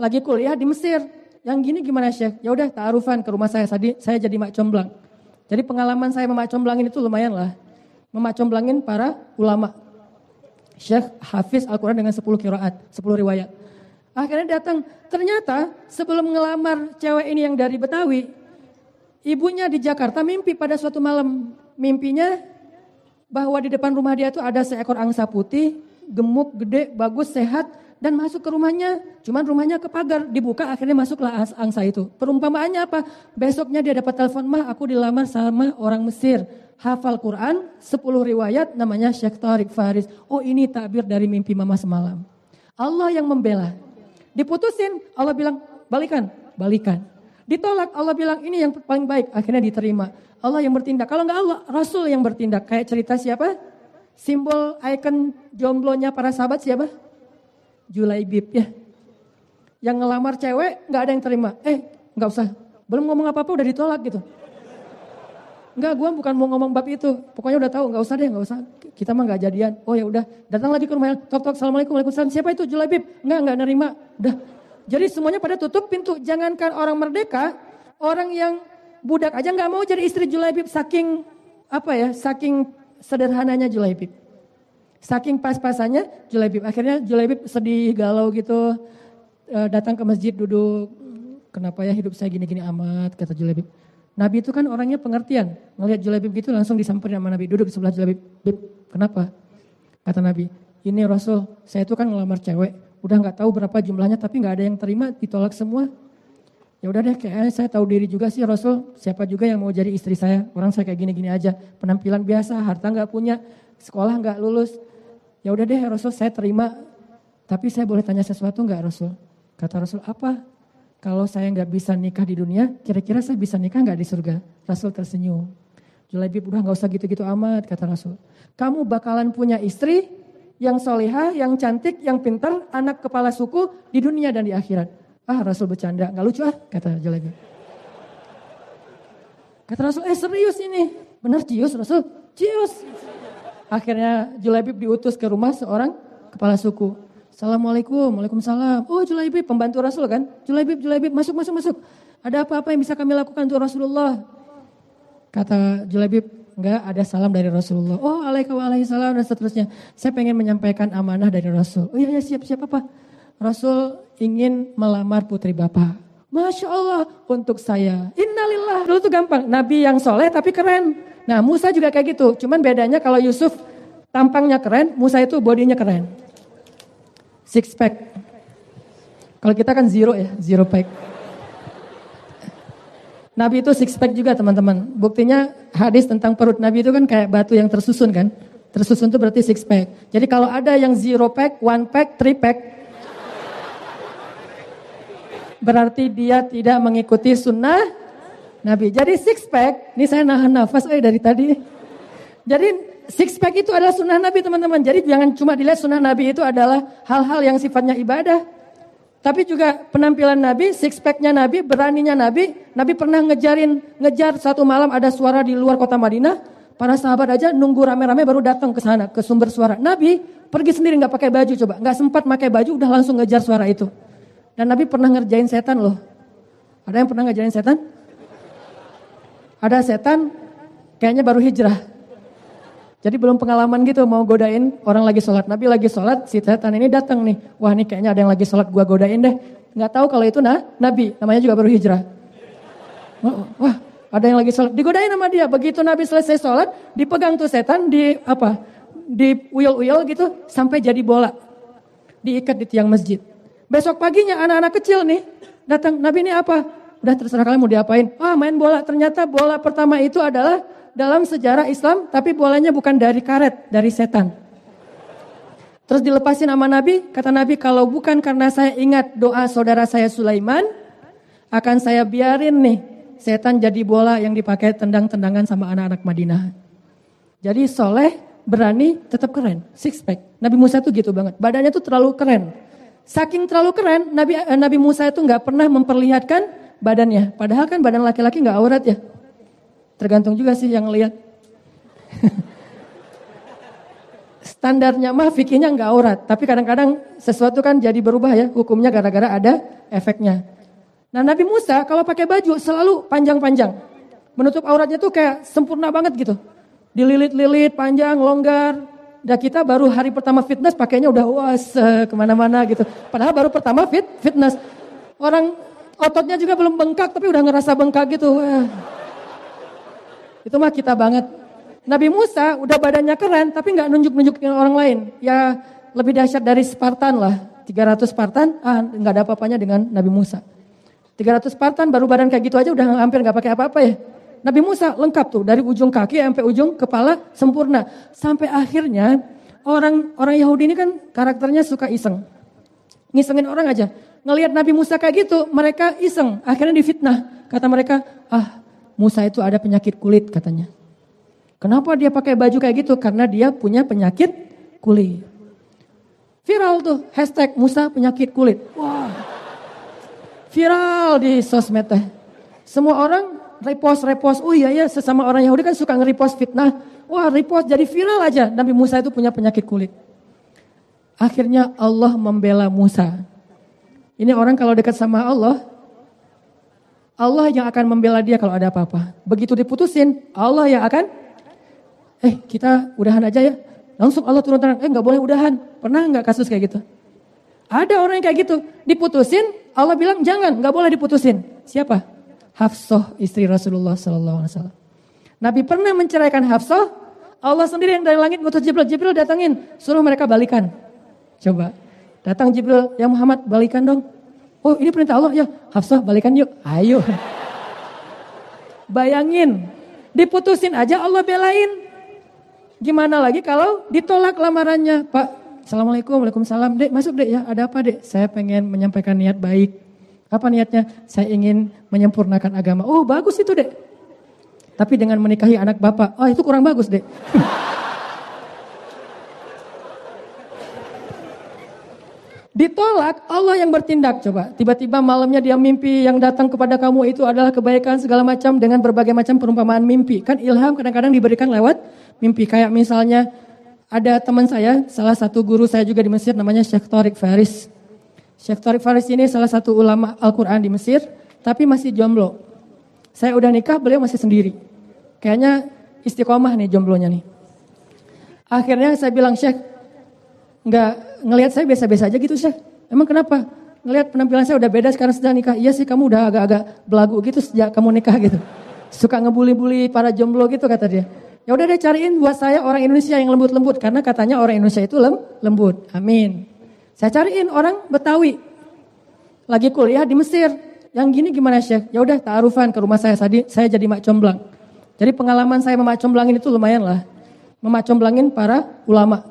Lagi kuliah di Mesir. Yang gini gimana Syekh? Ya udah ta'arufan ke rumah saya. Saya, saya jadi mak comblang. Jadi pengalaman saya memak comblangin itu lumayan lah. Memak comblangin para ulama. Syekh Hafiz Al-Quran dengan 10 kiraat, 10 riwayat. Akhirnya datang, ternyata sebelum ngelamar cewek ini yang dari Betawi, ibunya di Jakarta mimpi pada suatu malam. Mimpinya bahwa di depan rumah dia itu ada seekor angsa putih, gemuk, gede, bagus, sehat, dan masuk ke rumahnya. Cuman rumahnya ke pagar, dibuka akhirnya masuklah angsa itu. Perumpamaannya apa? Besoknya dia dapat telepon, mah aku dilamar sama orang Mesir. Hafal Quran, 10 riwayat namanya Syekh Tariq Faris. Oh ini takbir dari mimpi mama semalam. Allah yang membela. Diputusin, Allah bilang balikan, balikan. Ditolak, Allah bilang ini yang paling baik. Akhirnya diterima. Allah yang bertindak. Kalau enggak Allah, Rasul yang bertindak. Kayak cerita siapa? Simbol ikon jomblonya para sahabat siapa? Julaibib ya. Yang ngelamar cewek nggak ada yang terima. Eh nggak usah. Belum ngomong apa-apa udah ditolak gitu. Enggak, gue bukan mau ngomong bab itu. Pokoknya udah tahu, nggak usah deh, nggak usah. Kita mah nggak jadian. Oh ya udah, datang lagi ke rumahnya. Tok tok, assalamualaikum, waalaikumsalam. Siapa itu Julaibib? Enggak, nggak nerima. Udah. Jadi semuanya pada tutup pintu. Jangankan orang merdeka, orang yang budak aja nggak mau jadi istri Julaibib saking apa ya, saking sederhananya Julaibib. Saking pas-pasannya Julaibib. Akhirnya Julaibib sedih, galau gitu. Eh, datang ke masjid duduk. Kenapa ya hidup saya gini-gini amat, kata Julaibib. Nabi itu kan orangnya pengertian. Ngelihat Julaibib gitu langsung disamperin sama Nabi. Duduk di sebelah Julaibib. Bib, kenapa? Kata Nabi, ini Rasul, saya itu kan ngelamar cewek. Udah nggak tahu berapa jumlahnya tapi nggak ada yang terima, ditolak semua. Ya udah deh, kayaknya saya tahu diri juga sih Rasul. Siapa juga yang mau jadi istri saya? Orang saya kayak gini-gini aja. Penampilan biasa, harta nggak punya, sekolah nggak lulus. Ya udah deh Rasul, saya terima. Tapi saya boleh tanya sesuatu nggak Rasul? Kata Rasul, apa? Kalau saya nggak bisa nikah di dunia, kira-kira saya bisa nikah nggak di surga? Rasul tersenyum. Julaibib udah nggak usah gitu-gitu amat, kata Rasul. Kamu bakalan punya istri yang soleha, yang cantik, yang pintar, anak kepala suku di dunia dan di akhirat. Ah Rasul bercanda, nggak lucu ah, kata Julaibib. Kata Rasul, eh serius ini. Benar cius Rasul? Cius. Akhirnya Julaibib diutus ke rumah seorang kepala suku. Assalamualaikum, Waalaikumsalam. Oh Julaibib, pembantu Rasul kan? Julaibib, Julaibib, masuk, masuk, masuk. Ada apa-apa yang bisa kami lakukan untuk Rasulullah? Kata Julaibib, enggak ada salam dari Rasulullah. Oh alaikum dan seterusnya. Saya pengen menyampaikan amanah dari Rasul. Oh iya, iya siap, siap apa? Rasul ingin melamar putri Bapak. Masya Allah untuk saya. Innalillah. Dulu tuh gampang. Nabi yang soleh tapi keren. Nah Musa juga kayak gitu. Cuman bedanya kalau Yusuf tampangnya keren, Musa itu bodinya keren. Six pack. Kalau kita kan zero ya, zero pack. Nabi itu six pack juga teman-teman. Buktinya hadis tentang perut Nabi itu kan kayak batu yang tersusun kan. Tersusun itu berarti six pack. Jadi kalau ada yang zero pack, one pack, three pack. Berarti dia tidak mengikuti sunnah Nabi. Jadi six pack, ini saya nahan nafas eh dari tadi. Jadi six pack itu adalah sunnah Nabi teman-teman. Jadi jangan cuma dilihat sunnah Nabi itu adalah hal-hal yang sifatnya ibadah. Tapi juga penampilan Nabi, six packnya Nabi, beraninya Nabi. Nabi pernah ngejarin, ngejar satu malam ada suara di luar kota Madinah. Para sahabat aja nunggu rame-rame baru datang ke sana, ke sumber suara. Nabi pergi sendiri nggak pakai baju coba, nggak sempat pakai baju udah langsung ngejar suara itu. Dan Nabi pernah ngerjain setan loh. Ada yang pernah ngerjain setan? Ada setan, kayaknya baru hijrah. Jadi belum pengalaman gitu mau godain orang lagi sholat. Nabi lagi sholat, si setan ini datang nih. Wah ini kayaknya ada yang lagi sholat, gua godain deh. Nggak tahu kalau itu nah, Nabi, namanya juga baru hijrah. Wah ada yang lagi sholat, digodain sama dia. Begitu Nabi selesai sholat, dipegang tuh setan di apa? Di uyel-uyel gitu sampai jadi bola. Diikat di tiang masjid. Besok paginya anak-anak kecil nih datang, Nabi ini apa? Udah terserah kalian mau diapain. Ah main bola, ternyata bola pertama itu adalah dalam sejarah Islam, tapi bolanya bukan dari karet, dari setan. Terus dilepasin sama Nabi, kata Nabi kalau bukan karena saya ingat doa saudara saya Sulaiman, akan saya biarin nih setan jadi bola yang dipakai tendang-tendangan sama anak-anak Madinah. Jadi soleh, berani, tetap keren. Six pack. Nabi Musa tuh gitu banget. Badannya tuh terlalu keren. Saking terlalu keren, Nabi eh, Nabi Musa itu nggak pernah memperlihatkan badannya. Padahal kan badan laki-laki nggak aurat ya. Tergantung juga sih yang lihat. Standarnya mah fikihnya nggak aurat, tapi kadang-kadang sesuatu kan jadi berubah ya hukumnya gara-gara ada efeknya. Nah Nabi Musa kalau pakai baju selalu panjang-panjang. Menutup auratnya tuh kayak sempurna banget gitu. Dililit-lilit, panjang, longgar. Dan kita baru hari pertama fitness pakainya udah was ke mana-mana gitu. Padahal baru pertama fit fitness. Orang ototnya juga belum bengkak tapi udah ngerasa bengkak gitu. Wah. Itu mah kita banget. Nabi Musa udah badannya keren tapi nggak nunjuk-nunjukin orang lain. Ya lebih dahsyat dari Spartan lah. 300 Spartan, ah nggak ada apa-apanya dengan Nabi Musa. 300 Spartan baru badan kayak gitu aja udah hampir nggak pakai apa-apa ya. Nabi Musa lengkap tuh dari ujung kaki sampai ujung kepala sempurna. Sampai akhirnya orang orang Yahudi ini kan karakternya suka iseng. Ngisengin orang aja. Ngelihat Nabi Musa kayak gitu, mereka iseng. Akhirnya difitnah. Kata mereka, ah Musa itu ada penyakit kulit katanya. Kenapa dia pakai baju kayak gitu? Karena dia punya penyakit kulit. Viral tuh hashtag Musa penyakit kulit. Wah. Viral di sosmed. Semua orang repost, repost. Oh iya ya, sesama orang Yahudi kan suka nge-repost fitnah. Wah, repost jadi viral aja. Nabi Musa itu punya penyakit kulit. Akhirnya Allah membela Musa. Ini orang kalau dekat sama Allah, Allah yang akan membela dia kalau ada apa-apa. Begitu diputusin, Allah yang akan, eh kita udahan aja ya. Langsung Allah turun tangan, eh nggak boleh udahan. Pernah nggak kasus kayak gitu? Ada orang yang kayak gitu, diputusin, Allah bilang jangan, nggak boleh diputusin. Siapa? Hafsah istri Rasulullah Wasallam. Nabi pernah menceraikan Hafsah, Allah sendiri yang dari langit ngutus Jibril, Jibril datangin, suruh mereka balikan. Coba, datang Jibril, ya Muhammad balikan dong. Oh ini perintah Allah, ya Hafsah balikan yuk, ayo. Bayangin, diputusin aja Allah belain. Gimana lagi kalau ditolak lamarannya, Pak Assalamualaikum, Waalaikumsalam. Dek, masuk dek ya. Ada apa dek? Saya pengen menyampaikan niat baik. Apa niatnya? Saya ingin menyempurnakan agama. Oh bagus itu dek. Tapi dengan menikahi anak bapak. Oh itu kurang bagus dek. Ditolak, Allah yang bertindak coba. Tiba-tiba malamnya dia mimpi yang datang kepada kamu itu adalah kebaikan segala macam dengan berbagai macam perumpamaan mimpi. Kan ilham kadang-kadang diberikan lewat mimpi. Kayak misalnya ada teman saya, salah satu guru saya juga di Mesir namanya Syekh Tariq Faris. Syekh Tariq Faris ini salah satu ulama Al-Quran di Mesir, tapi masih jomblo. Saya udah nikah, beliau masih sendiri. Kayaknya istiqomah nih jomblonya nih. Akhirnya saya bilang, Syekh, nggak ngelihat saya biasa-biasa aja gitu Syekh. Emang kenapa? Ngelihat penampilan saya udah beda sekarang sudah nikah. Iya sih kamu udah agak-agak belagu gitu sejak kamu nikah gitu. Suka ngebully-bully para jomblo gitu kata dia. Ya udah deh cariin buat saya orang Indonesia yang lembut-lembut karena katanya orang Indonesia itu lem, lembut. Amin. Saya cariin orang Betawi. Lagi kuliah di Mesir. Yang gini gimana Syekh? Ya udah taarufan ke rumah saya. Saya, saya jadi mak comblang. Jadi pengalaman saya memak comblangin itu lumayan lah. Memak comblangin para ulama.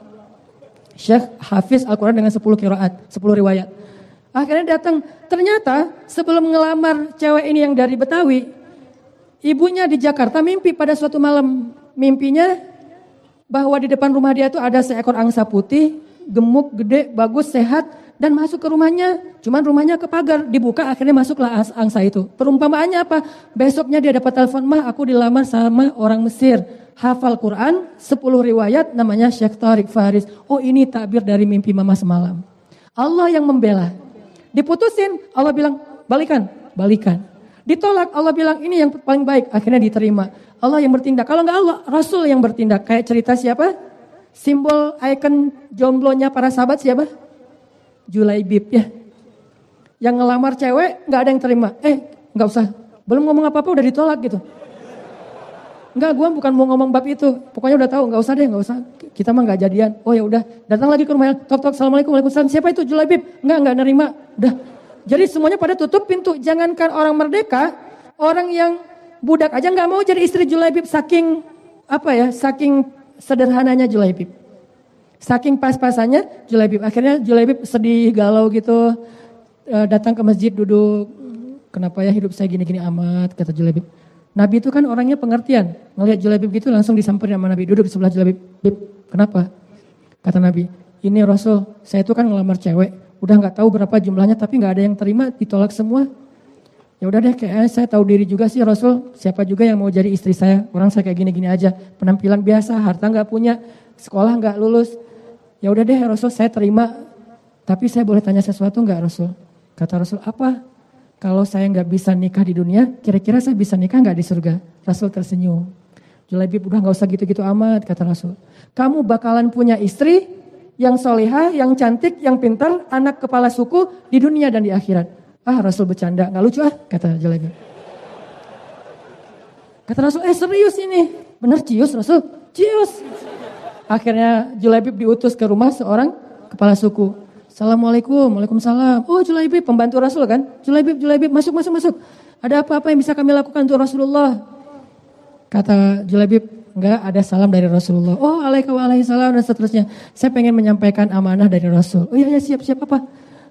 Syekh Hafiz Al-Quran dengan 10 kiraat, 10 riwayat. Akhirnya datang, ternyata sebelum ngelamar cewek ini yang dari Betawi, ibunya di Jakarta mimpi pada suatu malam mimpinya bahwa di depan rumah dia itu ada seekor angsa putih, gemuk, gede, bagus, sehat, dan masuk ke rumahnya. Cuman rumahnya ke pagar, dibuka akhirnya masuklah angsa itu. Perumpamaannya apa? Besoknya dia dapat telepon, mah aku dilamar sama orang Mesir. Hafal Quran, 10 riwayat namanya Syekh Tariq Faris. Oh ini takbir dari mimpi mama semalam. Allah yang membela. Diputusin, Allah bilang balikan, balikan. Ditolak, Allah bilang ini yang paling baik. Akhirnya diterima. Allah yang bertindak. Kalau nggak Allah, Rasul yang bertindak. Kayak cerita siapa? Simbol ikon jomblonya para sahabat siapa? Julaibib ya. Yang ngelamar cewek nggak ada yang terima. Eh nggak usah. Belum ngomong apa-apa udah ditolak gitu. Enggak, gue bukan mau ngomong bab itu. Pokoknya udah tahu, nggak usah deh, nggak usah. Kita mah nggak jadian. Oh ya udah, datang lagi ke rumahnya. Tok tok, assalamualaikum, waalaikumsalam. Siapa itu Julaibib? Enggak, nggak nerima. Udah. Jadi semuanya pada tutup pintu. Jangankan orang merdeka, orang yang budak aja nggak mau jadi istri Julaibib saking apa ya, saking sederhananya Julaibib. Saking pas-pasannya Julaibib. Akhirnya Julaibib sedih, galau gitu. E, datang ke masjid duduk. Kenapa ya hidup saya gini-gini amat, kata Julaibib. Nabi itu kan orangnya pengertian. Ngelihat Julaibib gitu langsung disamperin sama Nabi. Duduk di sebelah Julaibib. Bib, kenapa? Kata Nabi, ini Rasul, saya itu kan ngelamar cewek. Udah nggak tahu berapa jumlahnya tapi nggak ada yang terima, ditolak semua. Ya udah deh, kayaknya saya tahu diri juga sih Rasul. Siapa juga yang mau jadi istri saya? Orang saya kayak gini-gini aja. Penampilan biasa, harta nggak punya, sekolah nggak lulus. Ya udah deh Rasul, saya terima. Tapi saya boleh tanya sesuatu nggak Rasul? Kata Rasul, apa? Kalau saya nggak bisa nikah di dunia, kira-kira saya bisa nikah nggak di surga? Rasul tersenyum. Julaibib udah nggak usah gitu-gitu amat, kata Rasul. Kamu bakalan punya istri yang solehah, yang cantik, yang pintar, anak kepala suku di dunia dan di akhirat. Ah Rasul bercanda, nggak lucu ah, kata Julaibib. Kata Rasul, eh serius ini. Benar cius Rasul? Cius. Akhirnya Julaibib diutus ke rumah seorang kepala suku. Assalamualaikum, Waalaikumsalam. Oh Julaibib, pembantu Rasul kan? Julaibib, Julaibib, masuk, masuk, masuk. Ada apa-apa yang bisa kami lakukan untuk Rasulullah? Kata Julaibib, enggak ada salam dari Rasulullah. Oh alaikum dan seterusnya. Saya pengen menyampaikan amanah dari Rasul. Oh iya, iya siap, siap apa?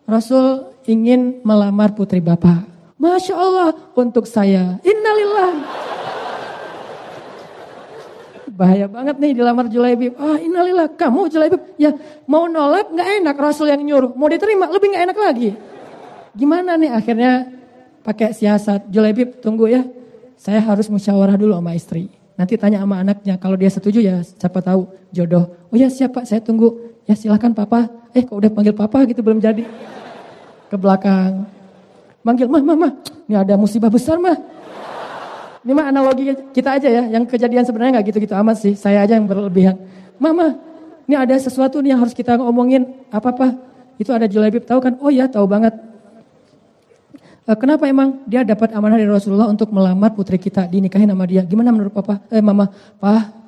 Rasul ingin melamar putri bapak. Masya Allah untuk saya. Innalillah. Bahaya banget nih dilamar Julaibib. Ah innalillah kamu Julaibib. Ya mau nolak nggak enak Rasul yang nyuruh. Mau diterima lebih nggak enak lagi. Gimana nih akhirnya pakai siasat. Julaibib tunggu ya. saya harus musyawarah dulu sama istri. Nanti tanya sama anaknya, kalau dia setuju ya siapa tahu jodoh. Oh ya siapa, saya tunggu. Ya silakan papa. Eh kok udah panggil papa gitu belum jadi. Ke belakang. Manggil, mah, mah, mah. Ini ada musibah besar mah. Ini mah analogi kita aja ya, yang kejadian sebenarnya nggak gitu-gitu amat sih. Saya aja yang berlebihan. Mama, ini ada sesuatu nih yang harus kita ngomongin. Apa-apa? Itu ada Julaibib tahu kan? Oh ya, tahu banget. Eh, kenapa emang dia dapat amanah dari Rasulullah untuk melamar putri kita, dinikahin sama dia? Gimana menurut papa? Eh mama, pak,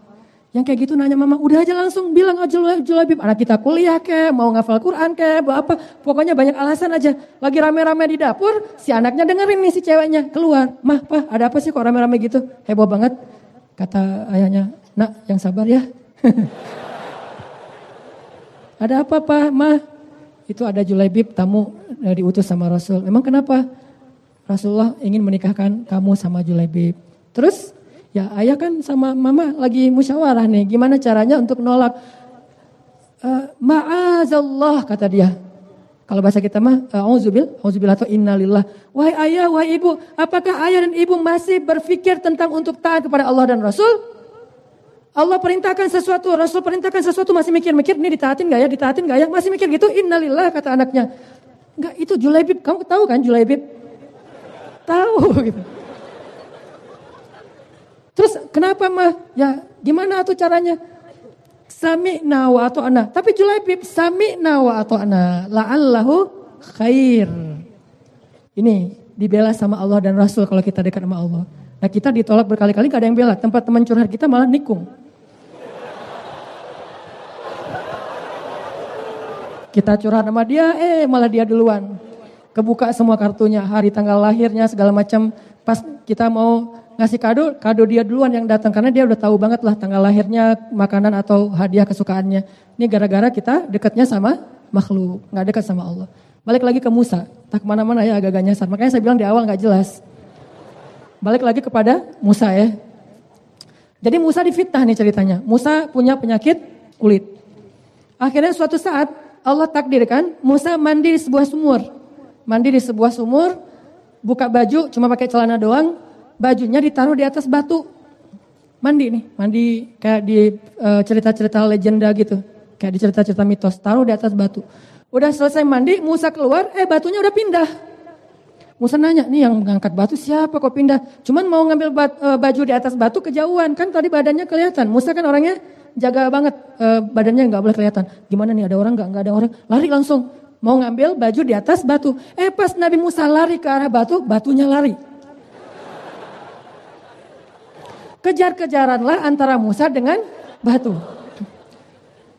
yang kayak gitu nanya mama, udah aja langsung bilang aja Julabib, anak kita kuliah ke, mau ngafal Quran ke, apa, pokoknya banyak alasan aja. Lagi rame-rame di dapur, si anaknya dengerin nih si ceweknya, keluar. Mah, pak, ada apa sih kok rame-rame gitu? Heboh banget. Kata ayahnya, nak yang sabar ya. ada apa pak, mah? Itu ada Julaibib tamu dari diutus sama Rasul. Emang kenapa? Rasulullah ingin menikahkan kamu sama Julaibib. Terus ya ayah kan sama mama lagi musyawarah nih. Gimana caranya untuk nolak? Uh, Ma'azallah kata dia. Kalau bahasa kita mah auzubil, auzubil atau innalillah. Wahai ayah, wahai ibu, apakah ayah dan ibu masih berpikir tentang untuk taat kepada Allah dan Rasul? Allah perintahkan sesuatu, Rasul perintahkan sesuatu masih mikir-mikir, ini ditaatin gak ya, ditaatin gak ya, masih mikir gitu, innalillah kata anaknya. Enggak, itu Julaibib, kamu tahu kan Julaibib? tahu gitu. Terus kenapa mah? Ya gimana tuh caranya? Sami nawa atau ana. Tapi Julaibib sami nawa atau ana. La'allahu khair. Ini dibela sama Allah dan Rasul kalau kita dekat sama Allah. Nah kita ditolak berkali-kali gak ada yang bela. Tempat teman curhat kita malah nikung. Kita curhat sama dia, eh malah dia duluan kebuka semua kartunya, hari tanggal lahirnya segala macam. Pas kita mau ngasih kado, kado dia duluan yang datang karena dia udah tahu banget lah tanggal lahirnya, makanan atau hadiah kesukaannya. Ini gara-gara kita dekatnya sama makhluk, nggak dekat sama Allah. Balik lagi ke Musa, tak ke mana-mana ya agak-agak nyasar. Makanya saya bilang di awal nggak jelas. Balik lagi kepada Musa ya. Jadi Musa difitnah nih ceritanya. Musa punya penyakit kulit. Akhirnya suatu saat Allah takdirkan Musa mandi di sebuah sumur mandi di sebuah sumur, buka baju cuma pakai celana doang, bajunya ditaruh di atas batu. Mandi nih, mandi kayak di uh, cerita-cerita legenda gitu. Kayak di cerita-cerita mitos, taruh di atas batu. Udah selesai mandi, Musa keluar, eh batunya udah pindah. Musa nanya, nih yang mengangkat batu siapa kok pindah? Cuman mau ngambil bat, uh, baju di atas batu kejauhan, kan tadi badannya kelihatan. Musa kan orangnya jaga banget, uh, badannya nggak boleh kelihatan. Gimana nih ada orang nggak? Nggak ada orang, lari langsung mau ngambil baju di atas batu. Eh pas Nabi Musa lari ke arah batu, batunya lari. Kejar-kejaranlah antara Musa dengan batu.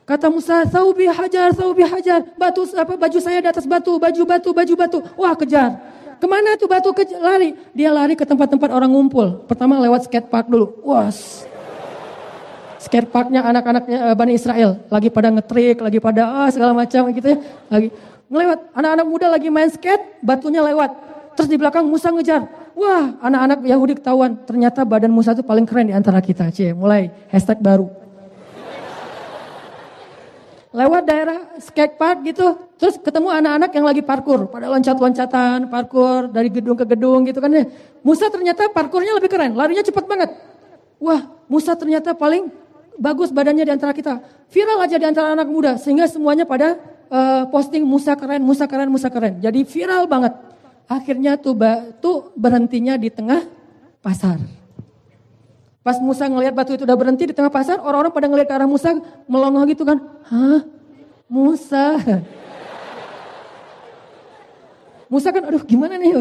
Kata Musa, saubi hajar, saubi hajar. Batu apa baju saya di atas batu, baju batu, baju batu. Wah kejar. Ke mana tuh batu ke, lari? Dia lari ke tempat-tempat orang ngumpul. Pertama lewat skate park dulu. Wah. Skate parknya anak-anaknya eh, Bani Israel. Lagi pada ngetrik, lagi pada ah, segala macam gitu ya. Lagi Ngelewat, anak-anak muda lagi main skate, batunya lewat. Terus di belakang Musa ngejar. Wah, anak-anak Yahudi ketahuan. Ternyata badan Musa itu paling keren di antara kita. Cie, mulai hashtag baru. Lewat daerah skate park gitu, terus ketemu anak-anak yang lagi parkur. Pada loncat-loncatan, parkur dari gedung ke gedung gitu kan. Musa ternyata parkurnya lebih keren, larinya cepat banget. Wah, Musa ternyata paling bagus badannya di antara kita. Viral aja di antara anak muda, sehingga semuanya pada uh, posting Musa keren, Musa keren, Musa keren. Jadi viral banget. Akhirnya tuh, tuh berhentinya di tengah pasar. Pas Musa ngelihat batu itu udah berhenti di tengah pasar, orang-orang pada ngelihat ke arah Musa melongo gitu kan. Hah? Musa. Musa kan aduh gimana nih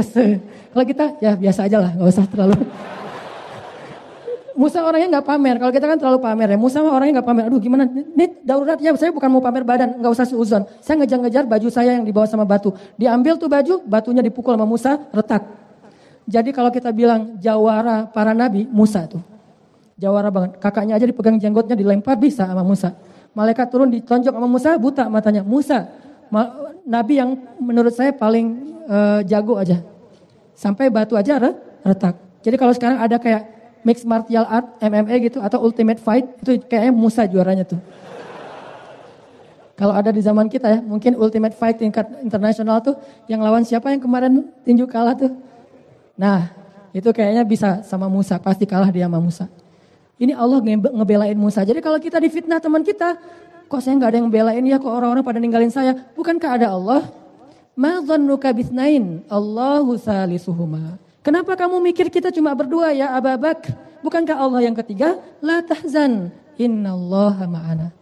Kalau kita ya biasa aja lah, gak usah terlalu. Musa orangnya nggak pamer. Kalau kita kan terlalu pamer ya. Musa orangnya nggak pamer. Aduh gimana? Ini darurat ya. Saya bukan mau pamer badan. Nggak usah seuzon. Saya ngejar-ngejar baju saya yang dibawa sama batu. Diambil tuh baju, batunya dipukul sama Musa, retak. Jadi kalau kita bilang jawara para nabi, Musa tuh. Jawara banget. Kakaknya aja dipegang jenggotnya dilempar bisa sama Musa. Malaikat turun ditonjok sama Musa, buta matanya. Musa, nabi yang menurut saya paling uh, jago aja. Sampai batu aja retak. Jadi kalau sekarang ada kayak mixed martial art, MMA gitu atau ultimate fight itu kayaknya Musa juaranya tuh. Kalau ada di zaman kita ya, mungkin ultimate fight tingkat internasional tuh yang lawan siapa yang kemarin tinju kalah tuh? Nah, itu kayaknya bisa sama Musa, pasti kalah dia sama Musa. Ini Allah ngebelain Musa. Jadi kalau kita difitnah teman kita, kok saya nggak ada yang belain ya, kok orang-orang pada ninggalin saya? Bukankah ada Allah? Ma dhannuka bisnain Allahu salisuhuma. Kenapa kamu mikir kita cuma berdua ya Abu Bakar? Bukankah Allah yang ketiga? La tahzan, innallaha ma'ana.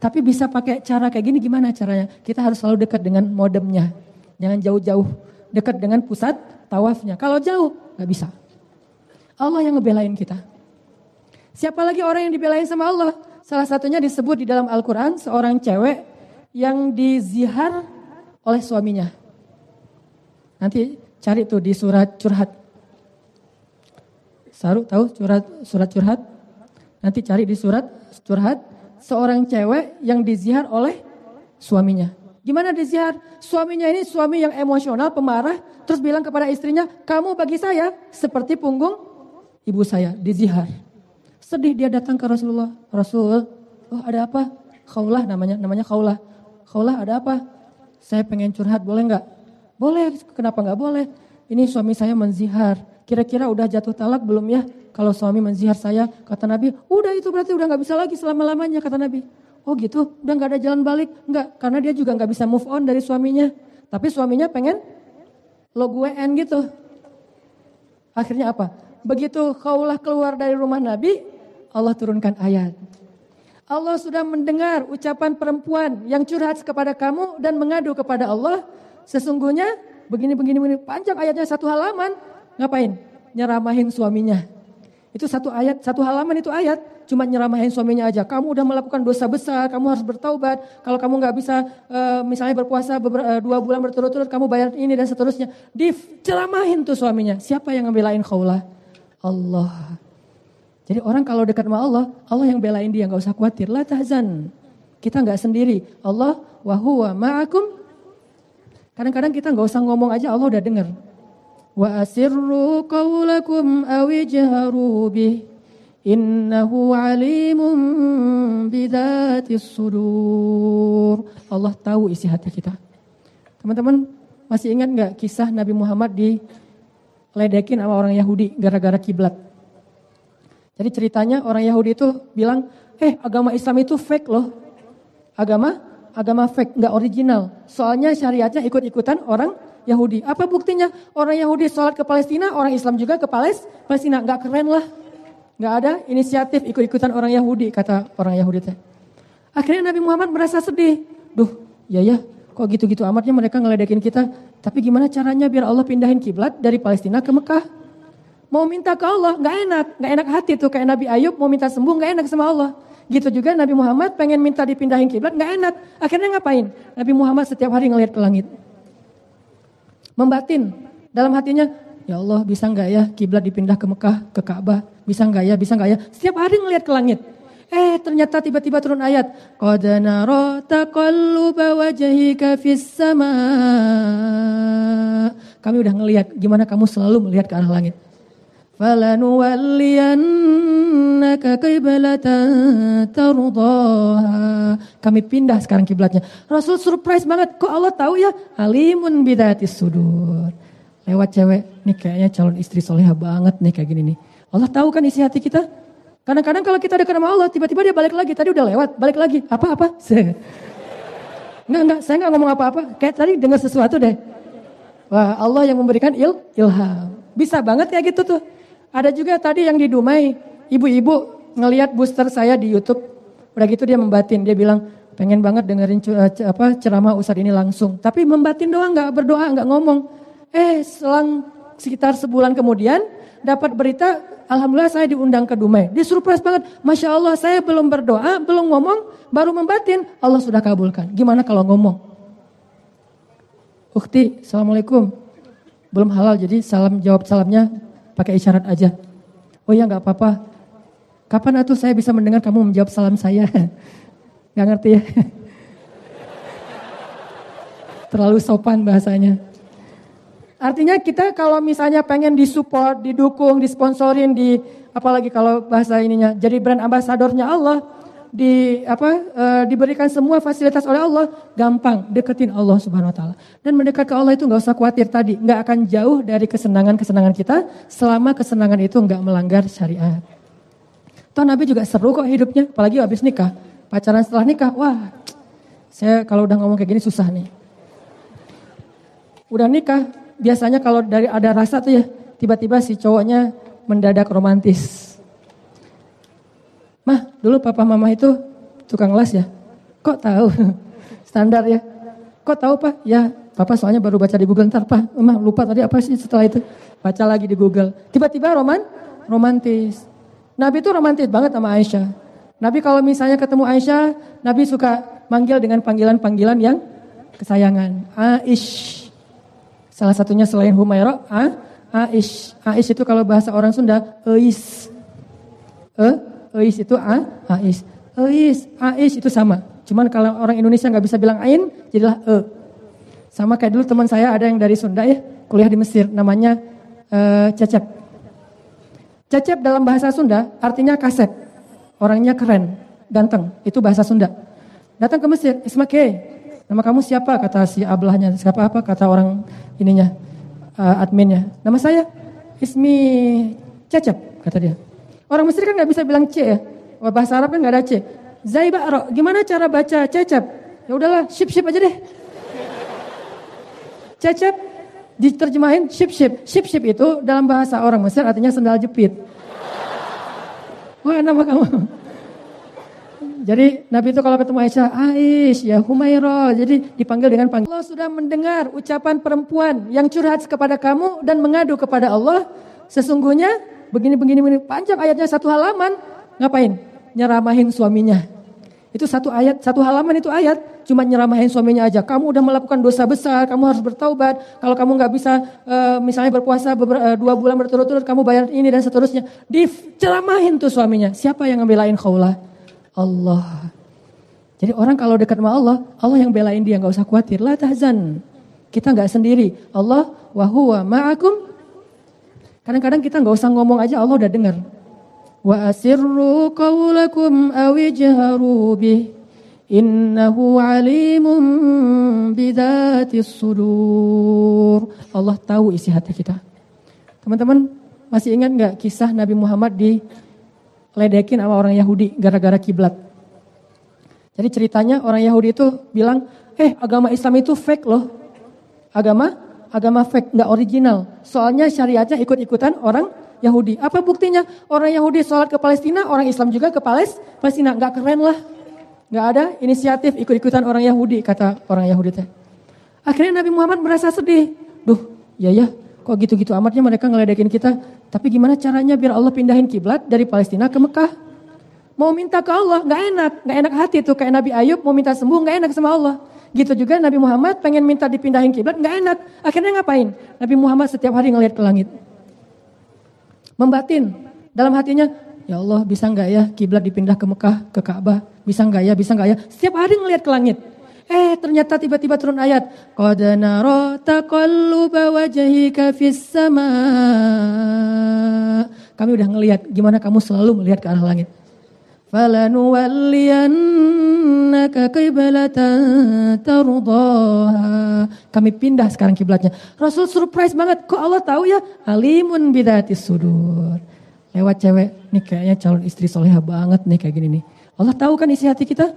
Tapi bisa pakai cara kayak gini gimana caranya? Kita harus selalu dekat dengan modemnya. Jangan jauh-jauh. Dekat dengan pusat tawafnya. Kalau jauh, nggak bisa. Allah yang ngebelain kita. Siapa lagi orang yang dibelain sama Allah? Salah satunya disebut di dalam Al-Quran seorang cewek yang dizihar oleh suaminya. Nanti cari tuh di surat curhat. Saru tahu surat surat curhat? Nanti cari di surat curhat seorang cewek yang dizihar oleh suaminya. Gimana dizihar? Suaminya ini suami yang emosional, pemarah, terus bilang kepada istrinya, kamu bagi saya seperti punggung ibu saya, dizihar. Sedih dia datang ke Rasulullah. Rasul, oh ada apa? Khaulah namanya, namanya khaulah. Khaulah ada apa? Saya pengen curhat, boleh nggak? Boleh, kenapa nggak boleh? Ini suami saya menzihar. Kira-kira udah jatuh talak belum ya? Kalau suami menzihar saya, kata Nabi, udah itu berarti udah nggak bisa lagi selama-lamanya, kata Nabi. Oh gitu, udah nggak ada jalan balik? Nggak, karena dia juga nggak bisa move on dari suaminya. Tapi suaminya pengen lo gue end gitu. Akhirnya apa? Begitu kaulah keluar dari rumah Nabi, Allah turunkan ayat. Allah sudah mendengar ucapan perempuan yang curhat kepada kamu dan mengadu kepada Allah. Sesungguhnya begini-begini begini panjang ayatnya satu halaman. Ngapain? Nyeramahin suaminya. Itu satu ayat, satu halaman itu ayat. Cuma nyeramahin suaminya aja. Kamu udah melakukan dosa besar, kamu harus bertaubat. Kalau kamu nggak bisa uh, misalnya berpuasa beber, uh, dua bulan berturut-turut, kamu bayar ini dan seterusnya. Diceramahin tuh suaminya. Siapa yang ngebelain khaulah? Allah. Jadi orang kalau dekat sama Allah, Allah yang belain dia, nggak usah khawatir. La tahzan. Kita nggak sendiri. Allah wahuwa ma'akum. Kadang-kadang kita nggak usah ngomong aja, Allah udah dengar. Wa asirru qawlakum awijharu bih innahu alimun bidatis sudur. Allah tahu isi hati kita. Teman-teman masih ingat nggak kisah Nabi Muhammad diledekin sama orang Yahudi gara-gara kiblat? Jadi ceritanya orang Yahudi itu bilang, eh agama Islam itu fake loh. Agama agama fake, nggak original. Soalnya syariatnya ikut-ikutan orang Yahudi. Apa buktinya? Orang Yahudi sholat ke Palestina, orang Islam juga ke Palestina. Nggak keren lah. Nggak ada inisiatif ikut-ikutan orang Yahudi, kata orang Yahudi teh. Akhirnya Nabi Muhammad merasa sedih. Duh, ya ya, kok gitu-gitu amatnya mereka ngeledekin kita. Tapi gimana caranya biar Allah pindahin kiblat dari Palestina ke Mekah? Mau minta ke Allah, nggak enak. Nggak enak hati tuh, kayak Nabi Ayub mau minta sembuh, nggak enak sama Allah. Gitu juga Nabi Muhammad pengen minta dipindahin kiblat, nggak enak. Akhirnya ngapain? Nabi Muhammad setiap hari ngelihat ke langit membatin dalam hatinya, ya Allah bisa nggak ya kiblat dipindah ke Mekah, ke Ka'bah, bisa nggak ya, bisa nggak ya. Setiap hari ngelihat ke langit. Eh ternyata tiba-tiba turun ayat. Qad nara taqalluba sama. Kami udah ngelihat gimana kamu selalu melihat ke arah langit. Falanuwalliyannaka qiblatan tardaha. Kami pindah sekarang kiblatnya. Rasul surprise banget. Kok Allah tahu ya? Alimun bidatis sudur. Lewat cewek, nih kayaknya calon istri soleha banget nih kayak gini nih. Allah tahu kan isi hati kita? Kadang-kadang kalau kita dekat sama Allah, tiba-tiba dia balik lagi. Tadi udah lewat, balik lagi. Apa-apa? Enggak, enggak, saya enggak ngomong apa-apa. Kayak tadi dengar sesuatu deh. Wah, Allah yang memberikan il, ilham. Bisa banget ya gitu tuh. Ada juga tadi yang di Dumai, ibu-ibu ngelihat booster saya di YouTube. Udah gitu dia membatin, dia bilang pengen banget dengerin apa ceramah Ustadz ini langsung. Tapi membatin doang nggak berdoa, nggak ngomong. Eh selang sekitar sebulan kemudian dapat berita, Alhamdulillah saya diundang ke Dumai. Dia surprise banget, Masya Allah saya belum berdoa, belum ngomong, baru membatin, Allah sudah kabulkan. Gimana kalau ngomong? Ukti, Assalamualaikum. Belum halal, jadi salam jawab salamnya pakai isyarat aja. Oh ya nggak apa-apa. Kapan atuh saya bisa mendengar kamu menjawab salam saya? Gak ngerti ya? Terlalu sopan bahasanya. Artinya kita kalau misalnya pengen disupport, didukung, disponsorin, di apalagi kalau bahasa ininya jadi brand ambasadornya Allah, di apa e, diberikan semua fasilitas oleh Allah, gampang deketin Allah Subhanahu wa taala. Dan mendekat ke Allah itu nggak usah khawatir tadi, nggak akan jauh dari kesenangan-kesenangan kita selama kesenangan itu nggak melanggar syariat. Tuh Nabi juga seru kok hidupnya, apalagi habis nikah. Pacaran setelah nikah, wah saya kalau udah ngomong kayak gini susah nih. Udah nikah, biasanya kalau dari ada rasa tuh ya, tiba-tiba si cowoknya mendadak romantis. Mah, dulu papa mama itu tukang las ya? Kok tahu? Standar ya. Kok tahu pak? Ya, papa soalnya baru baca di Google. Ntar pak, mama lupa tadi apa sih setelah itu. Baca lagi di Google. Tiba-tiba roman, romantis. Nabi itu romantis banget sama Aisyah. Nabi kalau misalnya ketemu Aisyah, Nabi suka manggil dengan panggilan-panggilan yang kesayangan. Aish. Salah satunya selain Humairah, Aish. Aish itu kalau bahasa orang Sunda, Eis. E, Eis itu A, Ais. Eis, Ais itu sama. Cuman kalau orang Indonesia nggak bisa bilang Ain, jadilah E. Sama kayak dulu teman saya ada yang dari Sunda ya, kuliah di Mesir, namanya uh, Cecep. Cecep dalam bahasa Sunda artinya kaset. Orangnya keren, ganteng. Itu bahasa Sunda. Datang ke Mesir, Ismake, nama kamu siapa? Kata si ablahnya, siapa apa? Kata orang ininya, uh, adminnya. Nama saya Ismi Cecep, kata dia. Orang Mesir kan nggak bisa bilang C ya. Bahasa Arab kan nggak ada C. Zaibaro, gimana cara baca cecep? Ya udahlah, ship ship aja deh. Cecep diterjemahin ship ship. Ship ship itu dalam bahasa orang Mesir artinya sendal jepit. Wah nama kamu. Jadi Nabi itu kalau ketemu Aisyah, Aish, ya Humairo. Jadi dipanggil dengan panggil. Allah sudah mendengar ucapan perempuan yang curhat kepada kamu dan mengadu kepada Allah. Sesungguhnya begini begini begini panjang ayatnya satu halaman ngapain nyeramahin suaminya itu satu ayat satu halaman itu ayat. Cuma nyeramahin suaminya aja. Kamu udah melakukan dosa besar kamu harus bertaubat. Kalau kamu nggak bisa uh, misalnya berpuasa beber, uh, dua bulan berturut-turut kamu bayar ini dan seterusnya. Diceramahin tuh suaminya. Siapa yang ngebelain khawlah? Allah. Jadi orang kalau dekat sama Allah Allah yang belain dia. Nggak usah khawatir. Lah tahzan. Kita nggak sendiri. Allah wahwa ma'akum. Kadang-kadang kita nggak usah ngomong aja Allah udah dengar. Wa asirru qawlakum awijharu bih innahu alimun bidatis sudur. Allah tahu isi hati kita. Teman-teman masih ingat nggak kisah Nabi Muhammad di ledekin sama orang Yahudi gara-gara kiblat? Jadi ceritanya orang Yahudi itu bilang, eh agama Islam itu fake loh. Agama agama fake, nggak original. Soalnya syariatnya ikut-ikutan orang Yahudi. Apa buktinya? Orang Yahudi sholat ke Palestina, orang Islam juga ke Palestina. Nggak keren lah. Nggak ada inisiatif ikut-ikutan orang Yahudi, kata orang Yahudi teh. Akhirnya Nabi Muhammad merasa sedih. Duh, ya ya, kok gitu-gitu amatnya mereka ngeledekin kita. Tapi gimana caranya biar Allah pindahin kiblat dari Palestina ke Mekah? Mau minta ke Allah, nggak enak, nggak enak hati tuh kayak Nabi Ayub mau minta sembuh nggak enak sama Allah. Gitu juga Nabi Muhammad pengen minta dipindahin kiblat nggak enak. Akhirnya ngapain? Nabi Muhammad setiap hari ngelihat ke langit. Membatin dalam hatinya, ya Allah bisa nggak ya kiblat dipindah ke Mekah, ke Ka'bah? Bisa nggak ya? Bisa nggak ya? Setiap hari ngelihat ke langit. Eh ternyata tiba-tiba turun ayat. Qad nara taqalluba wajhika fis sama. Kami udah ngelihat gimana kamu selalu melihat ke arah langit falanuwalliyannaka qiblatan tardaha. Kami pindah sekarang kiblatnya. Rasul surprise banget, kok Allah tahu ya? Alimun bidatis sudur. Lewat cewek, nih kayaknya calon istri soleha banget nih kayak gini nih. Allah tahu kan isi hati kita?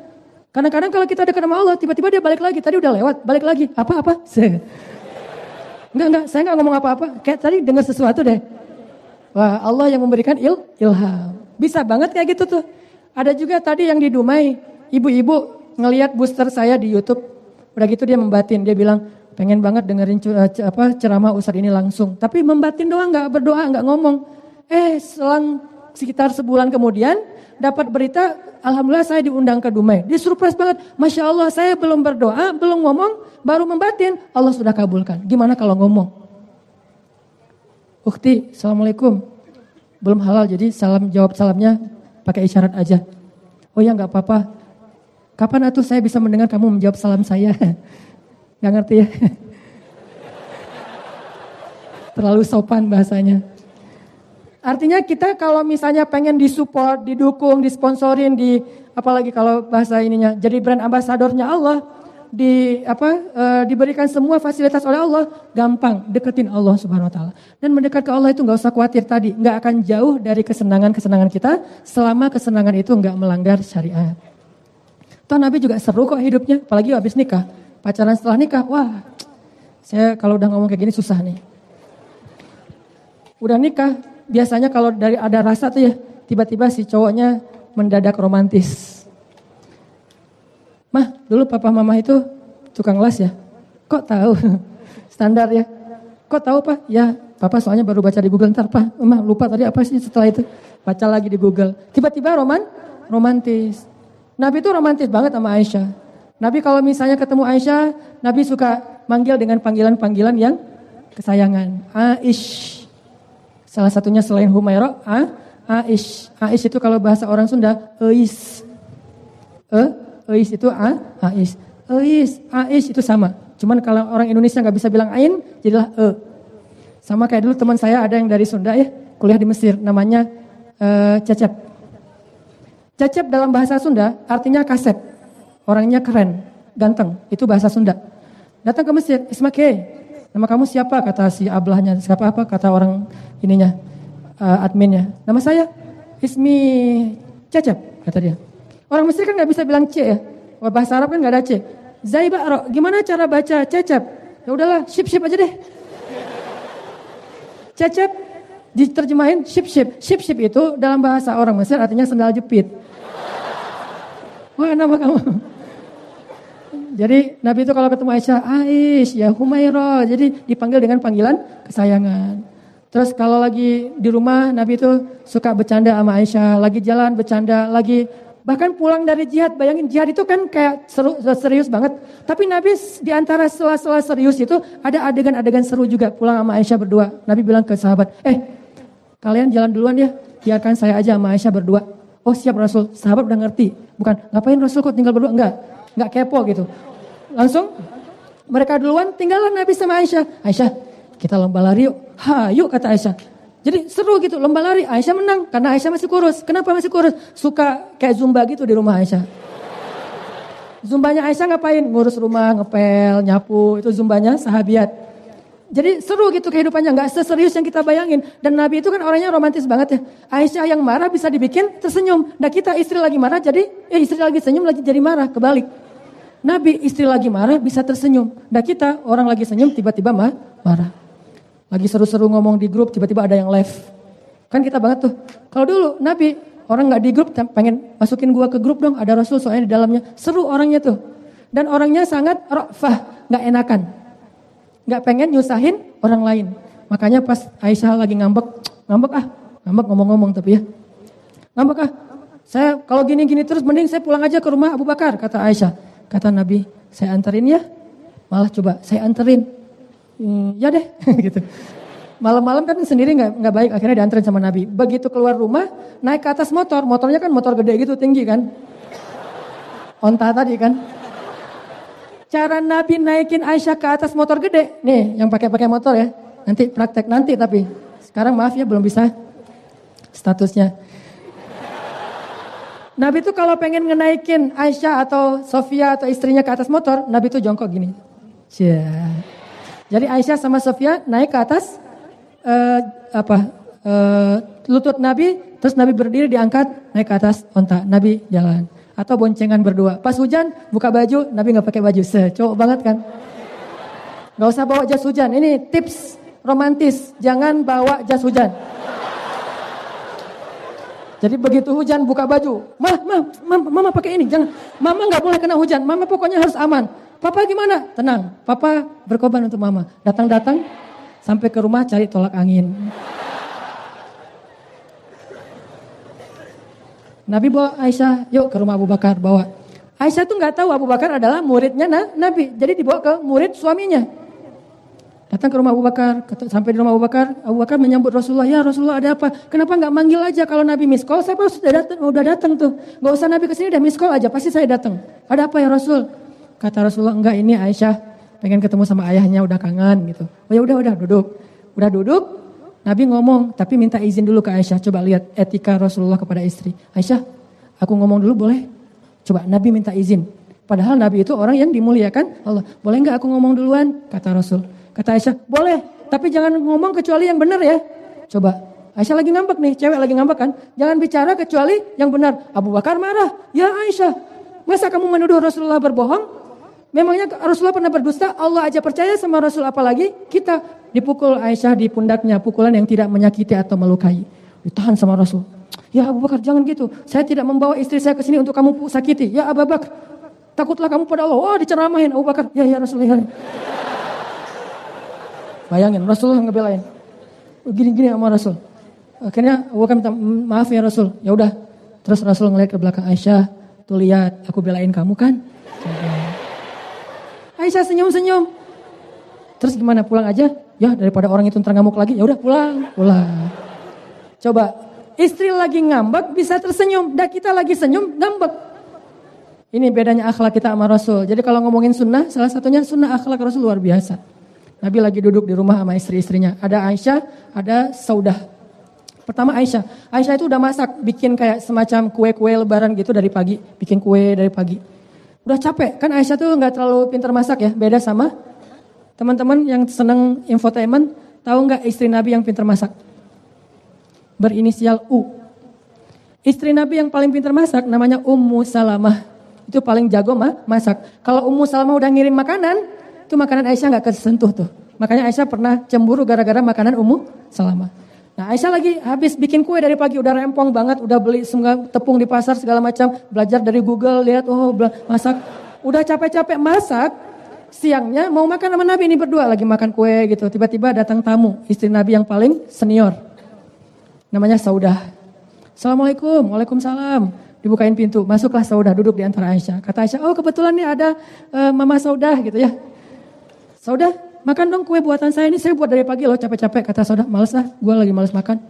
Kadang-kadang kalau kita dekat sama Allah, tiba-tiba dia balik lagi. Tadi udah lewat, balik lagi. Apa-apa? Enggak, enggak. Saya enggak ngomong apa-apa. Kayak tadi dengar sesuatu deh. Wah, Allah yang memberikan il ilham. Bisa banget kayak gitu tuh. Ada juga tadi yang di Dumai, ibu-ibu ngelihat booster saya di YouTube. Udah gitu dia membatin, dia bilang pengen banget dengerin eh, apa ceramah Ustadz ini langsung. Tapi membatin doang nggak berdoa, nggak ngomong. Eh selang sekitar sebulan kemudian dapat berita, Alhamdulillah saya diundang ke Dumai. Dia surprise banget, Masya Allah saya belum berdoa, belum ngomong, baru membatin, Allah sudah kabulkan. Gimana kalau ngomong? Ukti, Assalamualaikum. Belum halal jadi salam jawab salamnya pakai isyarat aja. Oh ya nggak apa-apa. Kapan atuh saya bisa mendengar kamu menjawab salam saya? Gak ngerti ya? Terlalu sopan bahasanya. Artinya kita kalau misalnya pengen disupport, didukung, disponsorin, di apalagi kalau bahasa ininya jadi brand ambasadornya Allah di apa e, diberikan semua fasilitas oleh Allah gampang deketin Allah Subhanahu wa taala dan mendekat ke Allah itu nggak usah khawatir tadi nggak akan jauh dari kesenangan kesenangan kita selama kesenangan itu nggak melanggar syariat Toh Nabi juga seru kok hidupnya, apalagi habis nikah. Pacaran setelah nikah, wah saya kalau udah ngomong kayak gini susah nih. Udah nikah, biasanya kalau dari ada rasa tuh ya, tiba-tiba si cowoknya mendadak romantis. Mah, dulu papa mama itu tukang las ya? Kok tahu? Standar ya. Kok tahu pak? Ya, papa soalnya baru baca di Google. Ntar pak, mama lupa tadi apa sih setelah itu. Baca lagi di Google. Tiba-tiba roman, romantis. Nabi itu romantis banget sama Aisyah. Nabi kalau misalnya ketemu Aisyah, Nabi suka manggil dengan panggilan-panggilan yang kesayangan. Aish. Salah satunya selain Humaira, A, Aish. Aish itu kalau bahasa orang Sunda, Eis. E, Eis itu A, Aish. Eis, Aish itu sama. Cuman kalau orang Indonesia nggak bisa bilang Ain, jadilah E. Sama kayak dulu teman saya ada yang dari Sunda ya, kuliah di Mesir, namanya uh, Cecep. Cecep dalam bahasa Sunda artinya kasep. Orangnya keren, ganteng. Itu bahasa Sunda. Datang ke Mesir, Ismake. Nama kamu siapa? Kata si ablahnya. Siapa apa? Kata orang ininya, uh, adminnya. Nama saya Ismi Cecep, kata dia. Orang Mesir kan nggak bisa bilang C ya. Bahasa Arab kan nggak ada C. Zaibaro, gimana cara baca Cecep? Ya udahlah, sip-sip aja deh. Cecep diterjemahin sip-sip. Sip-sip itu dalam bahasa orang Mesir artinya sendal jepit. Wah nama kamu. Jadi Nabi itu kalau ketemu Aisyah, Aish, ya Humaira. Jadi dipanggil dengan panggilan kesayangan. Terus kalau lagi di rumah Nabi itu suka bercanda sama Aisyah. Lagi jalan bercanda, lagi bahkan pulang dari jihad. Bayangin jihad itu kan kayak seru, serius banget. Tapi Nabi di antara sela-sela serius itu ada adegan-adegan seru juga. Pulang sama Aisyah berdua. Nabi bilang ke sahabat, eh kalian jalan duluan ya. Biarkan saya aja sama Aisyah berdua. Oh siap Rasul, sahabat udah ngerti. Bukan, ngapain Rasul kok tinggal berdua? Enggak, enggak kepo gitu. Langsung mereka duluan tinggallah Nabi sama Aisyah. Aisyah, kita lomba lari yuk. Ha, yuk kata Aisyah. Jadi seru gitu lomba lari. Aisyah menang karena Aisyah masih kurus. Kenapa masih kurus? Suka kayak zumba gitu di rumah Aisyah. Zumbanya Aisyah ngapain? Ngurus rumah, ngepel, nyapu. Itu zumbanya sahabiat. Jadi seru gitu kehidupannya, nggak seserius yang kita bayangin. Dan Nabi itu kan orangnya romantis banget ya. Aisyah yang marah bisa dibikin tersenyum. Nah kita istri lagi marah jadi, eh istri lagi senyum lagi jadi marah, kebalik. Nabi istri lagi marah bisa tersenyum. Nah kita orang lagi senyum tiba-tiba mah marah. Lagi seru-seru ngomong di grup tiba-tiba ada yang live. Kan kita banget tuh. Kalau dulu Nabi orang nggak di grup pengen masukin gua ke grup dong ada Rasul soalnya di dalamnya. Seru orangnya tuh. Dan orangnya sangat rofah, nggak enakan nggak pengen nyusahin orang lain. Makanya pas Aisyah lagi ngambek, ngambek ah, ngambek ngomong-ngomong tapi ya. Ngambek ah, saya kalau gini-gini terus mending saya pulang aja ke rumah Abu Bakar, kata Aisyah. Kata Nabi, saya anterin ya. Malah coba saya anterin. Hmm, ya deh, gitu. Malam-malam kan sendiri nggak nggak baik, akhirnya dianterin sama Nabi. Begitu keluar rumah, naik ke atas motor, motornya kan motor gede gitu tinggi kan. Onta tadi kan. Cara Nabi naikin Aisyah ke atas motor gede. Nih, yang pakai-pakai motor ya. Nanti praktek nanti tapi. Sekarang maaf ya belum bisa statusnya. Nabi itu kalau pengen ngenaikin Aisyah atau Sofia atau istrinya ke atas motor, Nabi itu jongkok gini. Cia. Jadi Aisyah sama Sofia naik ke atas uh, apa uh, lutut Nabi, terus Nabi berdiri diangkat naik ke atas onta. Nabi jalan atau boncengan berdua. Pas hujan buka baju, Nabi nggak pakai baju. Se, cowok banget kan? Gak usah bawa jas hujan. Ini tips romantis, jangan bawa jas hujan. Jadi begitu hujan buka baju, mah, mah, mama, mama pakai ini, jangan, mama nggak boleh kena hujan, mama pokoknya harus aman. Papa gimana? Tenang, papa berkorban untuk mama. Datang-datang sampai ke rumah cari tolak angin. Nabi bawa Aisyah, yuk ke rumah Abu Bakar, bawa. Aisyah tuh nggak tahu Abu Bakar adalah muridnya nah, Nabi. Jadi dibawa ke murid suaminya. Datang ke rumah Abu Bakar, sampai di rumah Abu Bakar, Abu Bakar menyambut Rasulullah, ya Rasulullah ada apa? Kenapa nggak manggil aja kalau Nabi miss call? Saya sudah datang, udah datang tuh. Gak usah Nabi ke sini udah miss call aja, pasti saya datang. Ada apa ya Rasul? Kata Rasulullah, enggak ini Aisyah pengen ketemu sama ayahnya udah kangen gitu. Oh ya udah udah duduk. Udah duduk, Nabi ngomong, tapi minta izin dulu ke Aisyah. Coba lihat etika Rasulullah kepada istri. Aisyah, aku ngomong dulu boleh? Coba Nabi minta izin. Padahal Nabi itu orang yang dimuliakan Allah. Boleh nggak aku ngomong duluan? Kata Rasul. Kata Aisyah, boleh. Tapi jangan ngomong kecuali yang benar ya. Coba. Aisyah lagi ngambek nih, cewek lagi ngambek kan. Jangan bicara kecuali yang benar. Abu Bakar marah. Ya Aisyah, masa kamu menuduh Rasulullah berbohong? Memangnya Rasulullah pernah berdusta? Allah aja percaya sama Rasul apalagi kita dipukul Aisyah di pundaknya pukulan yang tidak menyakiti atau melukai. Ditahan sama Rasul. Ya Abu Bakar jangan gitu. Saya tidak membawa istri saya ke sini untuk kamu sakiti. Ya Abu Bakar, takutlah kamu pada Allah. Wah diceramahin Abu Bakar. Ya ya Rasulullah. Ya. Bayangin Rasulullah ngebelain. Gini-gini sama Rasul. Akhirnya Abu Bakar minta maaf ya Rasul. Ya udah. Terus Rasul ngeliat ke belakang Aisyah. Tuh lihat aku belain kamu kan. Aisyah senyum-senyum. Terus gimana pulang aja? Ya daripada orang itu ngamuk lagi, ya udah pulang, pulang. Coba istri lagi ngambek bisa tersenyum, dah kita lagi senyum ngambek. Ini bedanya akhlak kita sama Rasul. Jadi kalau ngomongin sunnah, salah satunya sunnah akhlak Rasul luar biasa. Nabi lagi duduk di rumah sama istri-istrinya. Ada Aisyah, ada Saudah. Pertama Aisyah. Aisyah itu udah masak, bikin kayak semacam kue-kue lebaran gitu dari pagi. Bikin kue dari pagi. Udah capek, kan Aisyah tuh nggak terlalu pintar masak ya, beda sama teman-teman yang seneng infotainment, tahu nggak istri Nabi yang pintar masak? Berinisial U. Istri Nabi yang paling pintar masak namanya Ummu Salamah. Itu paling jago mah masak. Kalau Ummu Salamah udah ngirim makanan, itu makanan Aisyah nggak kesentuh tuh. Makanya Aisyah pernah cemburu gara-gara makanan Ummu Salamah. Nah Aisyah lagi habis bikin kue dari pagi udah rempong banget, udah beli semua tepung di pasar segala macam, belajar dari Google, lihat oh masak, udah capek-capek masak, siangnya mau makan sama Nabi ini berdua lagi makan kue gitu, tiba-tiba datang tamu, istri Nabi yang paling senior, namanya Saudah. Assalamualaikum, waalaikumsalam. Dibukain pintu, masuklah Saudah duduk di antara Aisyah. Kata Aisyah, oh kebetulan nih ada uh, Mama Saudah gitu ya. Saudah, makan dong kue buatan saya ini saya buat dari pagi loh capek-capek. Kata saudara males lah gue lagi males makan.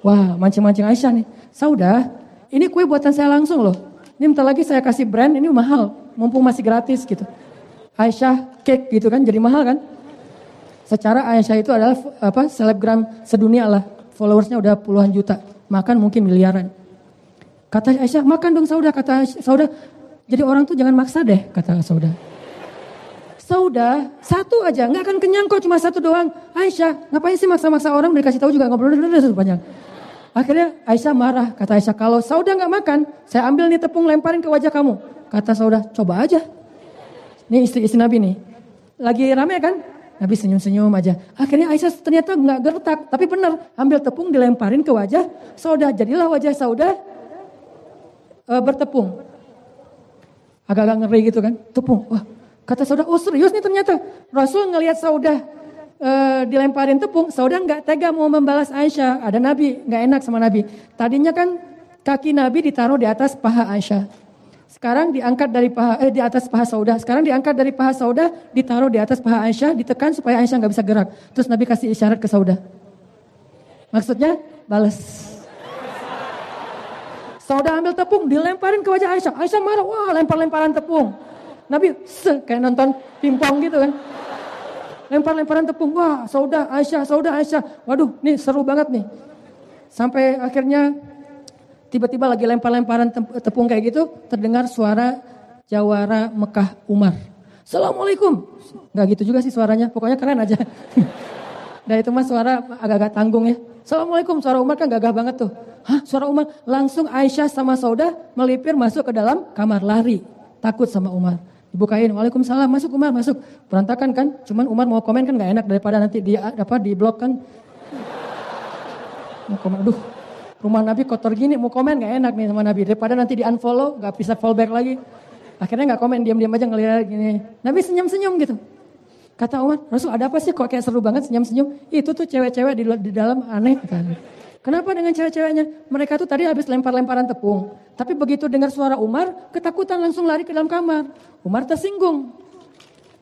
Wah mancing-mancing Aisyah nih. Saudara ini kue buatan saya langsung loh. Ini bentar lagi saya kasih brand ini mahal. Mumpung masih gratis gitu. Aisyah cake gitu kan jadi mahal kan? Secara Aisyah itu adalah apa selebgram sedunia lah. Followersnya udah puluhan juta. Makan mungkin miliaran. Kata Aisyah makan dong saudara kata saudara jadi orang tuh jangan maksa deh kata saudara Sauda, satu aja, nggak akan kenyang kok cuma satu doang. Aisyah, ngapain sih maksa-maksa orang dikasih tahu juga ngobrol panjang. Akhirnya Aisyah marah, kata Aisyah, kalau Sauda nggak makan, saya ambil nih tepung lemparin ke wajah kamu. Kata Sauda, coba aja. Ini istri-istri Nabi nih. Lagi rame kan? Nabi senyum-senyum aja. Akhirnya Aisyah ternyata nggak gertak, tapi benar. Ambil tepung dilemparin ke wajah Sauda. Jadilah wajah Sauda uh, bertepung. Agak-agak ngeri gitu kan. Tepung, wah Kata saudara, oh serius nih ternyata. Rasul ngelihat saudara e, dilemparin tepung, saudara nggak tega mau membalas Aisyah. Ada Nabi, nggak enak sama Nabi. Tadinya kan kaki Nabi ditaruh di atas paha Aisyah. Sekarang diangkat dari paha, eh, di atas paha saudara. Sekarang diangkat dari paha saudara, ditaruh di atas paha Aisyah, ditekan supaya Aisyah nggak bisa gerak. Terus Nabi kasih isyarat ke saudara. Maksudnya balas. Saudara ambil tepung, dilemparin ke wajah Aisyah. Aisyah marah, wah lempar-lemparan tepung. Nabi se kayak nonton pingpong gitu kan. Lempar-lemparan tepung. Wah, Sauda Aisyah, Sauda Aisyah. Waduh, nih seru banget nih. Sampai akhirnya tiba-tiba lagi lempar-lemparan tepung kayak gitu, terdengar suara jawara Mekah Umar. Assalamualaikum. Gak gitu juga sih suaranya, pokoknya keren aja. Dan itu mah suara agak-agak tanggung ya. Assalamualaikum, suara Umar kan gagah banget tuh. Hah, suara Umar? Langsung Aisyah sama Sauda melipir masuk ke dalam kamar lari. Takut sama Umar. Dibukain, Waalaikumsalam, masuk Umar, masuk. Berantakan kan? Cuman Umar mau komen kan gak enak daripada nanti di apa di blok kan. Mau komen, aduh rumah Nabi kotor gini, mau komen gak enak nih sama Nabi. Daripada nanti di unfollow, gak bisa fallback lagi. Akhirnya gak komen, diam-diam aja ngeliat gini. Nabi senyum-senyum gitu. Kata Umar, Rasul ada apa sih kok kayak seru banget senyum-senyum? Itu tuh cewek-cewek di, di dalam aneh. Kenapa dengan cewek-ceweknya? Mereka tuh tadi habis lempar-lemparan tepung. Tapi begitu dengar suara Umar, ketakutan langsung lari ke dalam kamar. Umar tersinggung.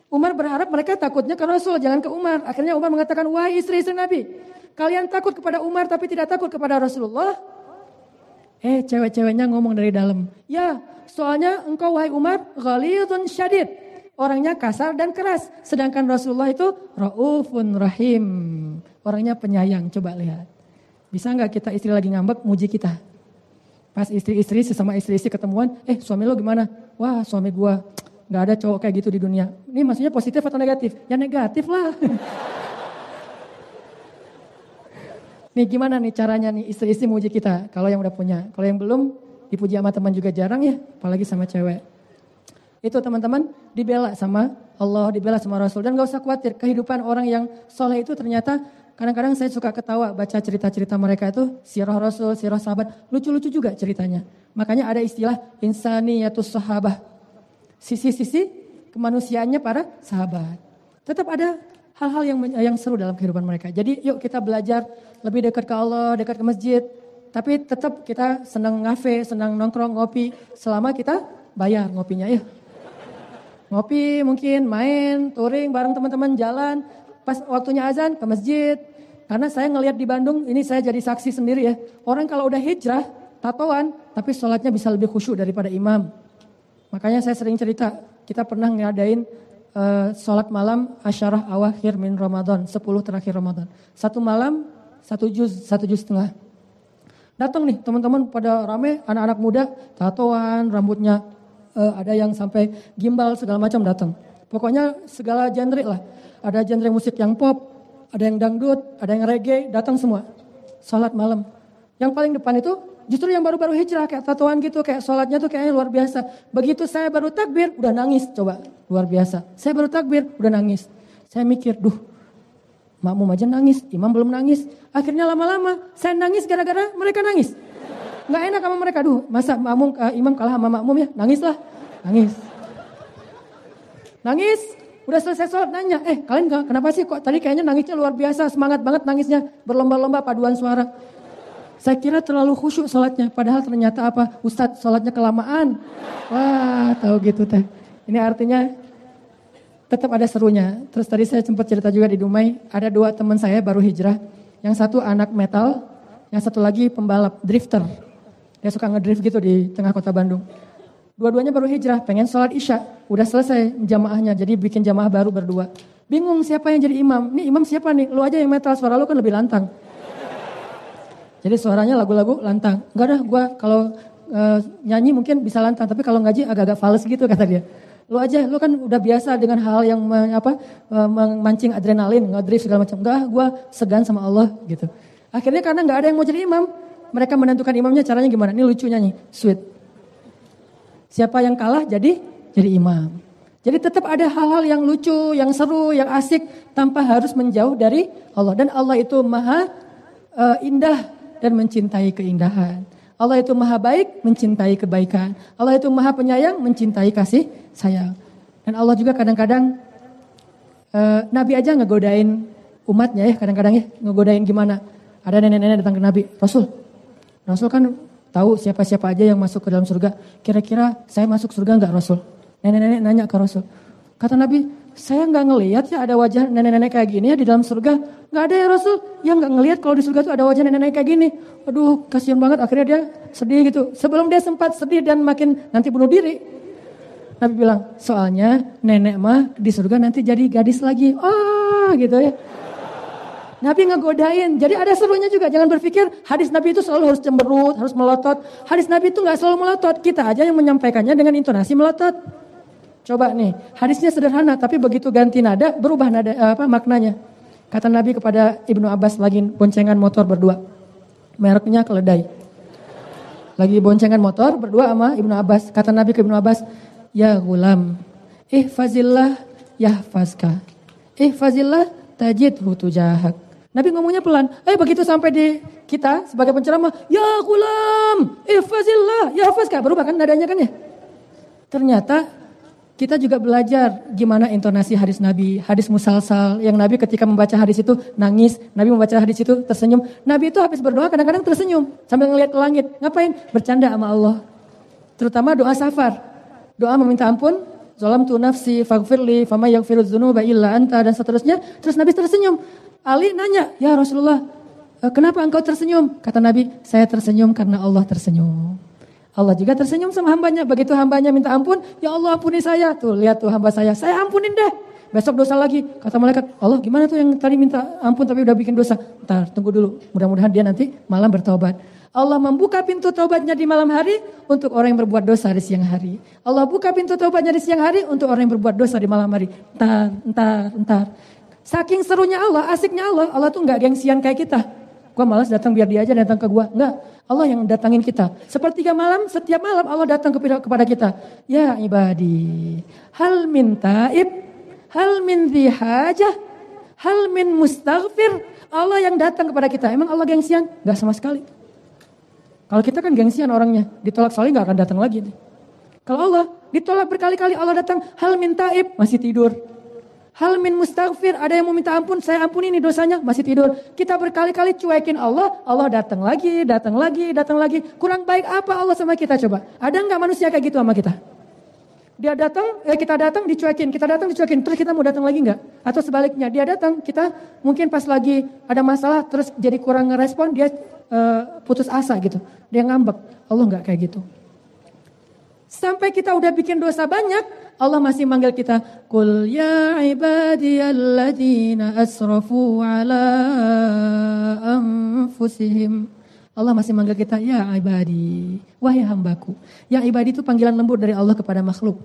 Umar berharap mereka takutnya ke Rasul, jangan ke Umar. Akhirnya Umar mengatakan, wahai istri-istri Nabi, kalian takut kepada Umar tapi tidak takut kepada Rasulullah? Eh, cewek-ceweknya ngomong dari dalam. Ya, soalnya engkau wahai Umar, ghalidun syadid. Orangnya kasar dan keras. Sedangkan Rasulullah itu ra'ufun rahim. Orangnya penyayang, coba lihat. Bisa nggak kita istri lagi ngambek muji kita? Pas istri-istri sesama istri-istri ketemuan, eh suami lo gimana? Wah suami gua nggak ada cowok kayak gitu di dunia. Ini maksudnya positif atau negatif? Ya negatif lah. nih gimana nih caranya nih istri-istri muji kita kalau yang udah punya. Kalau yang belum dipuji sama teman juga jarang ya, apalagi sama cewek. Itu teman-teman dibela sama Allah, dibela sama Rasul. Dan gak usah khawatir, kehidupan orang yang soleh itu ternyata Kadang-kadang saya suka ketawa baca cerita-cerita mereka itu sirah Rasul, sirah sahabat, lucu-lucu juga ceritanya. Makanya ada istilah insaniyatus sahabah. Sisi-sisi kemanusiaannya para sahabat. Tetap ada hal-hal yang yang seru dalam kehidupan mereka. Jadi yuk kita belajar lebih dekat ke Allah, dekat ke masjid. Tapi tetap kita senang ngafe, senang nongkrong, ngopi. Selama kita bayar ngopinya ya. Ngopi mungkin, main, touring bareng teman-teman, jalan pas waktunya azan ke masjid. Karena saya ngelihat di Bandung, ini saya jadi saksi sendiri ya. Orang kalau udah hijrah, tatoan, tapi sholatnya bisa lebih khusyuk daripada imam. Makanya saya sering cerita, kita pernah ngadain uh, sholat malam asyarah awakhir min Ramadan, 10 terakhir Ramadan. Satu malam, satu juz, satu juz setengah. Datang nih teman-teman pada rame, anak-anak muda, tatoan, rambutnya uh, ada yang sampai gimbal segala macam datang. Pokoknya segala genre lah. Ada genre musik yang pop, ada yang dangdut, ada yang reggae, datang semua. Sholat malam. Yang paling depan itu justru yang baru-baru hijrah kayak tatuan gitu, kayak sholatnya tuh kayaknya luar biasa. Begitu saya baru takbir, udah nangis coba. Luar biasa. Saya baru takbir, udah nangis. Saya mikir, duh makmum aja nangis, imam belum nangis. Akhirnya lama-lama saya nangis gara-gara mereka nangis. Nggak enak sama mereka, duh masa makmum, uh, imam kalah sama makmum ya, nangis lah. Nangis. Nangis, Udah selesai sholat nanya, eh kalian gak, kenapa sih kok tadi kayaknya nangisnya luar biasa, semangat banget nangisnya, berlomba-lomba paduan suara. Saya kira terlalu khusyuk sholatnya, padahal ternyata apa? Ustadz sholatnya kelamaan. Wah tahu gitu teh. Ini artinya tetap ada serunya. Terus tadi saya sempat cerita juga di Dumai, ada dua teman saya baru hijrah. Yang satu anak metal, yang satu lagi pembalap, drifter. Dia suka ngedrift gitu di tengah kota Bandung. Dua-duanya baru hijrah, pengen sholat isya. Udah selesai jamaahnya, jadi bikin jamaah baru berdua. Bingung siapa yang jadi imam. Nih imam siapa nih? Lu aja yang metal, suara lu kan lebih lantang. Jadi suaranya lagu-lagu lantang. Enggak dah, gue kalau uh, nyanyi mungkin bisa lantang, tapi kalau ngaji agak-agak fals gitu kata dia. Lu aja, lu kan udah biasa dengan hal yang me, apa uh, memancing adrenalin, ngedrift segala macam. Enggak, gue segan sama Allah gitu. Akhirnya karena nggak ada yang mau jadi imam, mereka menentukan imamnya caranya gimana? Ini lucunya nih, sweet. Siapa yang kalah jadi jadi imam. Jadi tetap ada hal-hal yang lucu, yang seru, yang asik tanpa harus menjauh dari Allah. Dan Allah itu maha uh, indah dan mencintai keindahan. Allah itu maha baik, mencintai kebaikan. Allah itu maha penyayang, mencintai kasih sayang. Dan Allah juga kadang-kadang uh, Nabi aja ngegodain umatnya ya kadang-kadang ya ngegodain gimana. Ada nenek-nenek datang ke Nabi, Rasul. Rasul kan tahu siapa-siapa aja yang masuk ke dalam surga. Kira-kira saya masuk surga enggak Rasul? Nenek-nenek nanya ke Rasul. Kata Nabi, saya nggak ngelihat ya ada wajah nenek-nenek kayak gini ya di dalam surga. Nggak ada ya Rasul. Yang nggak ngelihat kalau di surga tuh ada wajah nenek-nenek kayak gini. Aduh, kasihan banget. Akhirnya dia sedih gitu. Sebelum dia sempat sedih dan makin nanti bunuh diri. Nabi bilang, soalnya nenek mah di surga nanti jadi gadis lagi. Ah, gitu ya. Nabi ngegodain. Jadi ada serunya juga. Jangan berpikir hadis Nabi itu selalu harus cemberut, harus melotot. Hadis Nabi itu nggak selalu melotot. Kita aja yang menyampaikannya dengan intonasi melotot. Coba nih, hadisnya sederhana, tapi begitu ganti nada, berubah nada apa maknanya. Kata Nabi kepada Ibnu Abbas lagi boncengan motor berdua. Mereknya keledai. Lagi boncengan motor berdua sama Ibnu Abbas. Kata Nabi ke Ibnu Abbas, Ya gulam, ihfazillah yahfazka. Ihfazillah tajid hutujahak. Nabi ngomongnya pelan. Eh begitu sampai di kita sebagai penceramah, ya gulam, ifazillah, ya hafazkah. Berubah kan nadanya kan ya? Ternyata kita juga belajar gimana intonasi hadis Nabi, hadis musalsal yang Nabi ketika membaca hadis itu nangis, Nabi membaca hadis itu tersenyum. Nabi itu habis berdoa kadang-kadang tersenyum sambil ngelihat ke langit. Ngapain? Bercanda sama Allah. Terutama doa safar. Doa meminta ampun, Zolam tu nafsi faghfirli fama yaghfiru dzunuba illa anta dan seterusnya. Terus Nabi tersenyum. Ali nanya, ya Rasulullah, eh, kenapa engkau tersenyum? Kata Nabi, saya tersenyum karena Allah tersenyum. Allah juga tersenyum sama hambanya. Begitu hambanya minta ampun, ya Allah ampuni saya. Tuh lihat tuh hamba saya, saya ampunin deh. Besok dosa lagi. Kata malaikat, Allah gimana tuh yang tadi minta ampun tapi udah bikin dosa. Ntar tunggu dulu, mudah-mudahan dia nanti malam bertobat. Allah membuka pintu taubatnya di malam hari untuk orang yang berbuat dosa di siang hari. Allah buka pintu taubatnya di siang hari untuk orang yang berbuat dosa di malam hari. Entar, entar, entar. Saking serunya Allah, asiknya Allah, Allah tuh nggak gengsian kayak kita. Gua malas datang biar dia aja datang ke gua. Enggak, Allah yang datangin kita. Sepertiga malam, setiap malam Allah datang kepada kita. Ya ibadi, hal min taib, hal min dihajah, hal min mustaghfir. Allah yang datang kepada kita. Emang Allah gengsian? Enggak sama sekali. Kalau kita kan gengsian orangnya, ditolak sekali nggak akan datang lagi. Kalau Allah ditolak berkali-kali Allah datang, hal minta ib masih tidur. Hal min mustaghfir, ada yang mau minta ampun, saya ampuni ini dosanya, masih tidur. Kita berkali-kali cuekin Allah, Allah datang lagi, datang lagi, datang lagi. Kurang baik apa Allah sama kita coba? Ada nggak manusia kayak gitu sama kita? Dia datang, eh kita datang dicuekin, kita datang dicuekin, terus kita mau datang lagi nggak? Atau sebaliknya, dia datang, kita mungkin pas lagi ada masalah, terus jadi kurang ngerespon, dia uh, putus asa gitu. Dia ngambek. Allah nggak kayak gitu. Sampai kita udah bikin dosa banyak, Allah masih manggil kita, "Qul ya ibadiyalladzina asrafu ala anfusihim." Allah masih manggil kita, "Ya ibadi." Wahai hambaku. Ya ibadi itu panggilan lembut dari Allah kepada makhluk.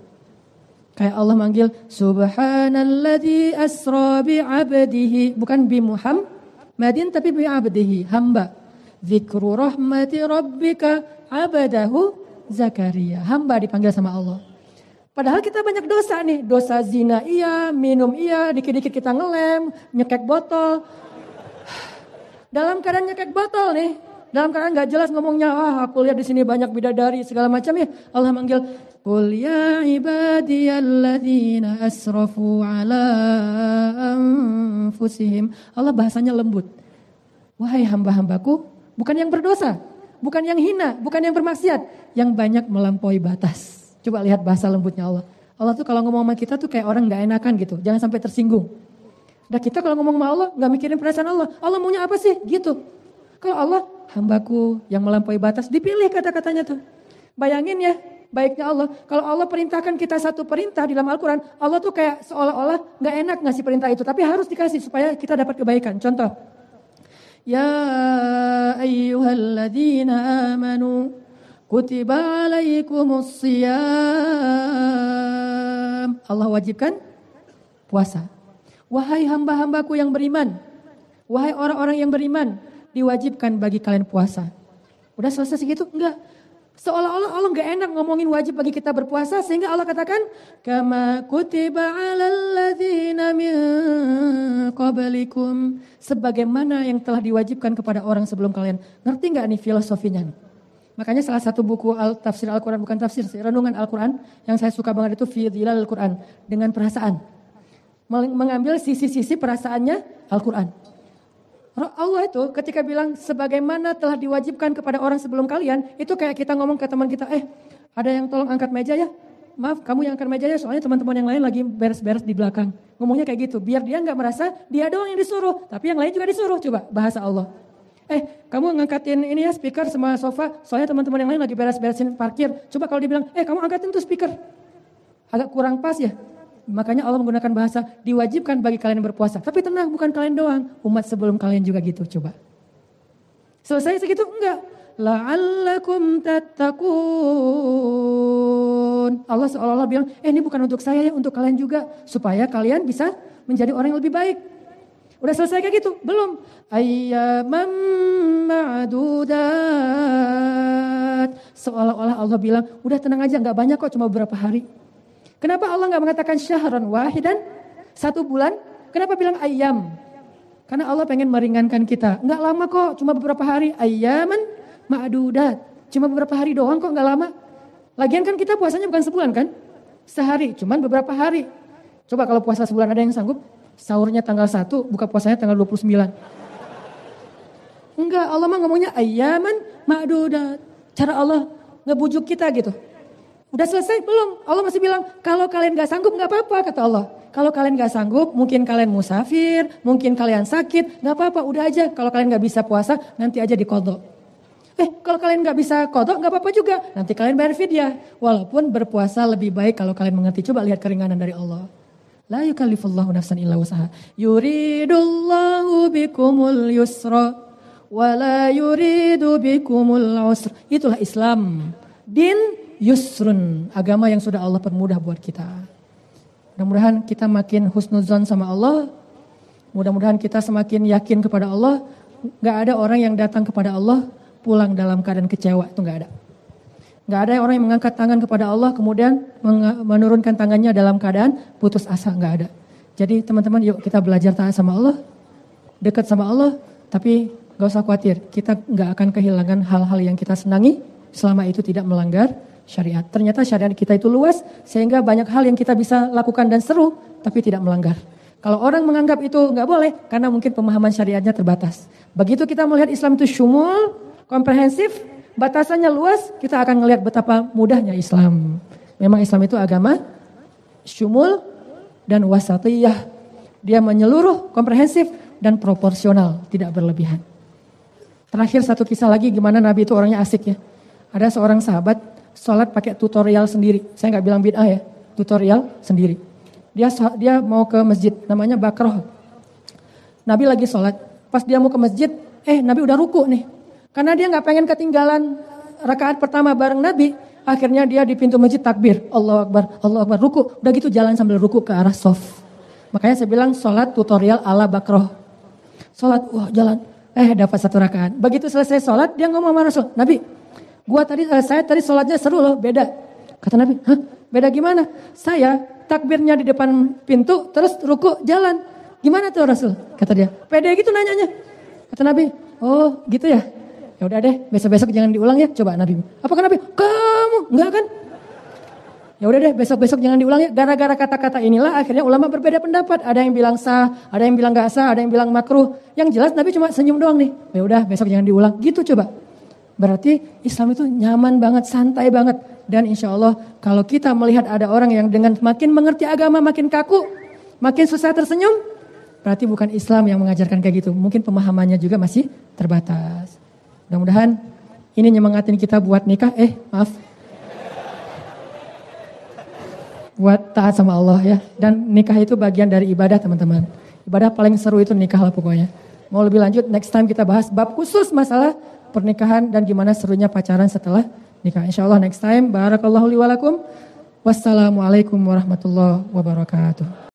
Kayak Allah manggil, "Subhanalladzi asra bi 'abdihi." Bukan bi Muhammadin tapi bi 'abdihi, hamba. Zikru rahmati rabbika abadahu Zakaria. Hamba dipanggil sama Allah. Padahal kita banyak dosa nih. Dosa zina iya, minum iya, dikit-dikit kita ngelem, nyekek botol. Dalam keadaan nyekek botol nih. Dalam keadaan gak jelas ngomongnya, wah aku lihat di sini banyak bidadari segala macam ya. Allah manggil, Qul ya ibadiyalladzina asrafu ala anfusihim. Allah bahasanya lembut. Wahai hamba-hambaku Bukan yang berdosa, bukan yang hina, bukan yang bermaksiat, yang banyak melampaui batas. Coba lihat bahasa lembutnya Allah. Allah tuh kalau ngomong sama kita tuh kayak orang nggak enakan gitu, jangan sampai tersinggung. Dan kita kalau ngomong sama Allah nggak mikirin perasaan Allah. Allah maunya apa sih? Gitu. Kalau Allah hambaku yang melampaui batas, dipilih kata-katanya tuh. Bayangin ya, baiknya Allah. Kalau Allah perintahkan kita satu perintah di dalam Al-Quran, Allah tuh kayak seolah-olah nggak enak ngasih perintah itu, tapi harus dikasih supaya kita dapat kebaikan. Contoh, يا أيها الذين آمنوا كتب عليكم الصيام Allah wajibkan puasa. Wahai hamba-hambaku yang beriman, wahai orang-orang yang beriman, diwajibkan bagi kalian puasa. Udah selesai segitu? Enggak. Seolah-olah Allah nggak enak ngomongin wajib bagi kita berpuasa sehingga Allah katakan kama kutiba 'alal min sebagaimana yang telah diwajibkan kepada orang sebelum kalian. Ngerti nggak nih filosofinya nih? Makanya salah satu buku al tafsir Al-Qur'an bukan tafsir, renungan Al-Qur'an yang saya suka banget itu fi Al-Qur'an dengan perasaan. Mengambil sisi-sisi perasaannya Al-Qur'an. Allah itu ketika bilang sebagaimana telah diwajibkan kepada orang sebelum kalian, itu kayak kita ngomong ke teman kita, eh ada yang tolong angkat meja ya? Maaf, kamu yang angkat meja ya, soalnya teman-teman yang lain lagi beres-beres di belakang. Ngomongnya kayak gitu, biar dia nggak merasa dia doang yang disuruh, tapi yang lain juga disuruh. Coba bahasa Allah. Eh, kamu ngangkatin ini ya speaker sama sofa, soalnya teman-teman yang lain lagi beres-beresin parkir. Coba kalau dibilang, eh kamu angkatin tuh speaker. Agak kurang pas ya, Makanya Allah menggunakan bahasa diwajibkan bagi kalian berpuasa. Tapi tenang, bukan kalian doang. Umat sebelum kalian juga gitu, coba. Selesai segitu? Enggak. La'allakum tattaqun. Allah seolah-olah bilang, eh ini bukan untuk saya ya, untuk kalian juga. Supaya kalian bisa menjadi orang yang lebih baik. Udah selesai kayak gitu? Belum. Ayyamam ma'dudat. Seolah-olah Allah bilang, udah tenang aja, nggak banyak kok, cuma beberapa hari. Kenapa Allah nggak mengatakan syahran wahidan? Satu bulan. Kenapa bilang ayam? Karena Allah pengen meringankan kita. Nggak lama kok, cuma beberapa hari. Ayaman ma'dudat. Cuma beberapa hari doang kok, nggak lama. Lagian kan kita puasanya bukan sebulan kan? Sehari, cuman beberapa hari. Coba kalau puasa sebulan ada yang sanggup, sahurnya tanggal 1, buka puasanya tanggal 29. Enggak, Allah mah ngomongnya ayaman ma'dudat. Cara Allah ngebujuk kita gitu. Udah selesai belum? Allah masih bilang, kalau kalian gak sanggup gak apa-apa kata Allah. Kalau kalian gak sanggup, mungkin kalian musafir, mungkin kalian sakit, gak apa-apa, udah aja. Kalau kalian gak bisa puasa, nanti aja dikodok. Eh, kalau kalian gak bisa kodok, gak apa-apa juga. Nanti kalian bayar fidyah. Walaupun berpuasa lebih baik kalau kalian mengerti. Coba lihat keringanan dari Allah. La yukallifullahu nafsan illa usaha. Yuridullahu bikumul yusra wala yuridu bikumul usr. Itulah Islam. Din yusrun, agama yang sudah Allah permudah buat kita. Mudah-mudahan kita makin husnuzon sama Allah. Mudah-mudahan kita semakin yakin kepada Allah. Gak ada orang yang datang kepada Allah pulang dalam keadaan kecewa, itu gak ada. Gak ada orang yang mengangkat tangan kepada Allah kemudian menurunkan tangannya dalam keadaan putus asa, gak ada. Jadi teman-teman yuk kita belajar taat sama Allah, dekat sama Allah, tapi gak usah khawatir, kita gak akan kehilangan hal-hal yang kita senangi selama itu tidak melanggar syariat. Ternyata syariat kita itu luas sehingga banyak hal yang kita bisa lakukan dan seru tapi tidak melanggar. Kalau orang menganggap itu nggak boleh karena mungkin pemahaman syariatnya terbatas. Begitu kita melihat Islam itu syumul, komprehensif, batasannya luas, kita akan melihat betapa mudahnya Islam. Memang Islam itu agama syumul dan wasatiyah. Dia menyeluruh, komprehensif dan proporsional, tidak berlebihan. Terakhir satu kisah lagi gimana Nabi itu orangnya asik ya. Ada seorang sahabat sholat pakai tutorial sendiri. Saya nggak bilang bid'ah ya, tutorial sendiri. Dia dia mau ke masjid, namanya Bakroh. Nabi lagi sholat, pas dia mau ke masjid, eh Nabi udah ruku nih. Karena dia nggak pengen ketinggalan rakaat pertama bareng Nabi, akhirnya dia di pintu masjid takbir, Allah Akbar, Allah Akbar, ruku. Udah gitu jalan sambil ruku ke arah soft. Makanya saya bilang sholat tutorial ala Bakroh. Sholat, wah jalan, eh dapat satu rakaat. Begitu selesai sholat, dia ngomong sama Rasul, Nabi, Gua tadi uh, saya tadi sholatnya seru loh, beda. Kata Nabi, hah beda gimana? Saya takbirnya di depan pintu, terus ruku jalan. Gimana tuh Rasul? Kata dia, pede gitu nanyanya. Kata Nabi, oh gitu ya. Ya udah deh, besok-besok jangan diulang ya. Coba Nabi. Apa kan Nabi? Kamu enggak kan? Ya udah deh, besok-besok jangan diulang ya. Gara-gara kata-kata inilah akhirnya ulama berbeda pendapat. Ada yang bilang sah, ada yang bilang gak sah, ada yang bilang makruh. Yang jelas Nabi cuma senyum doang nih. Ya udah, besok jangan diulang. Gitu coba. Berarti Islam itu nyaman banget, santai banget. Dan insya Allah kalau kita melihat ada orang yang dengan makin mengerti agama makin kaku, makin susah tersenyum, berarti bukan Islam yang mengajarkan kayak gitu. Mungkin pemahamannya juga masih terbatas. Mudah-mudahan ini nyemangatin kita buat nikah. Eh maaf. Buat taat sama Allah ya. Dan nikah itu bagian dari ibadah teman-teman. Ibadah paling seru itu nikah lah pokoknya. Mau lebih lanjut, next time kita bahas bab khusus masalah pernikahan dan gimana serunya pacaran setelah nikah. Insya Allah next time. Barakallahu liwalakum. Wassalamualaikum warahmatullahi wabarakatuh.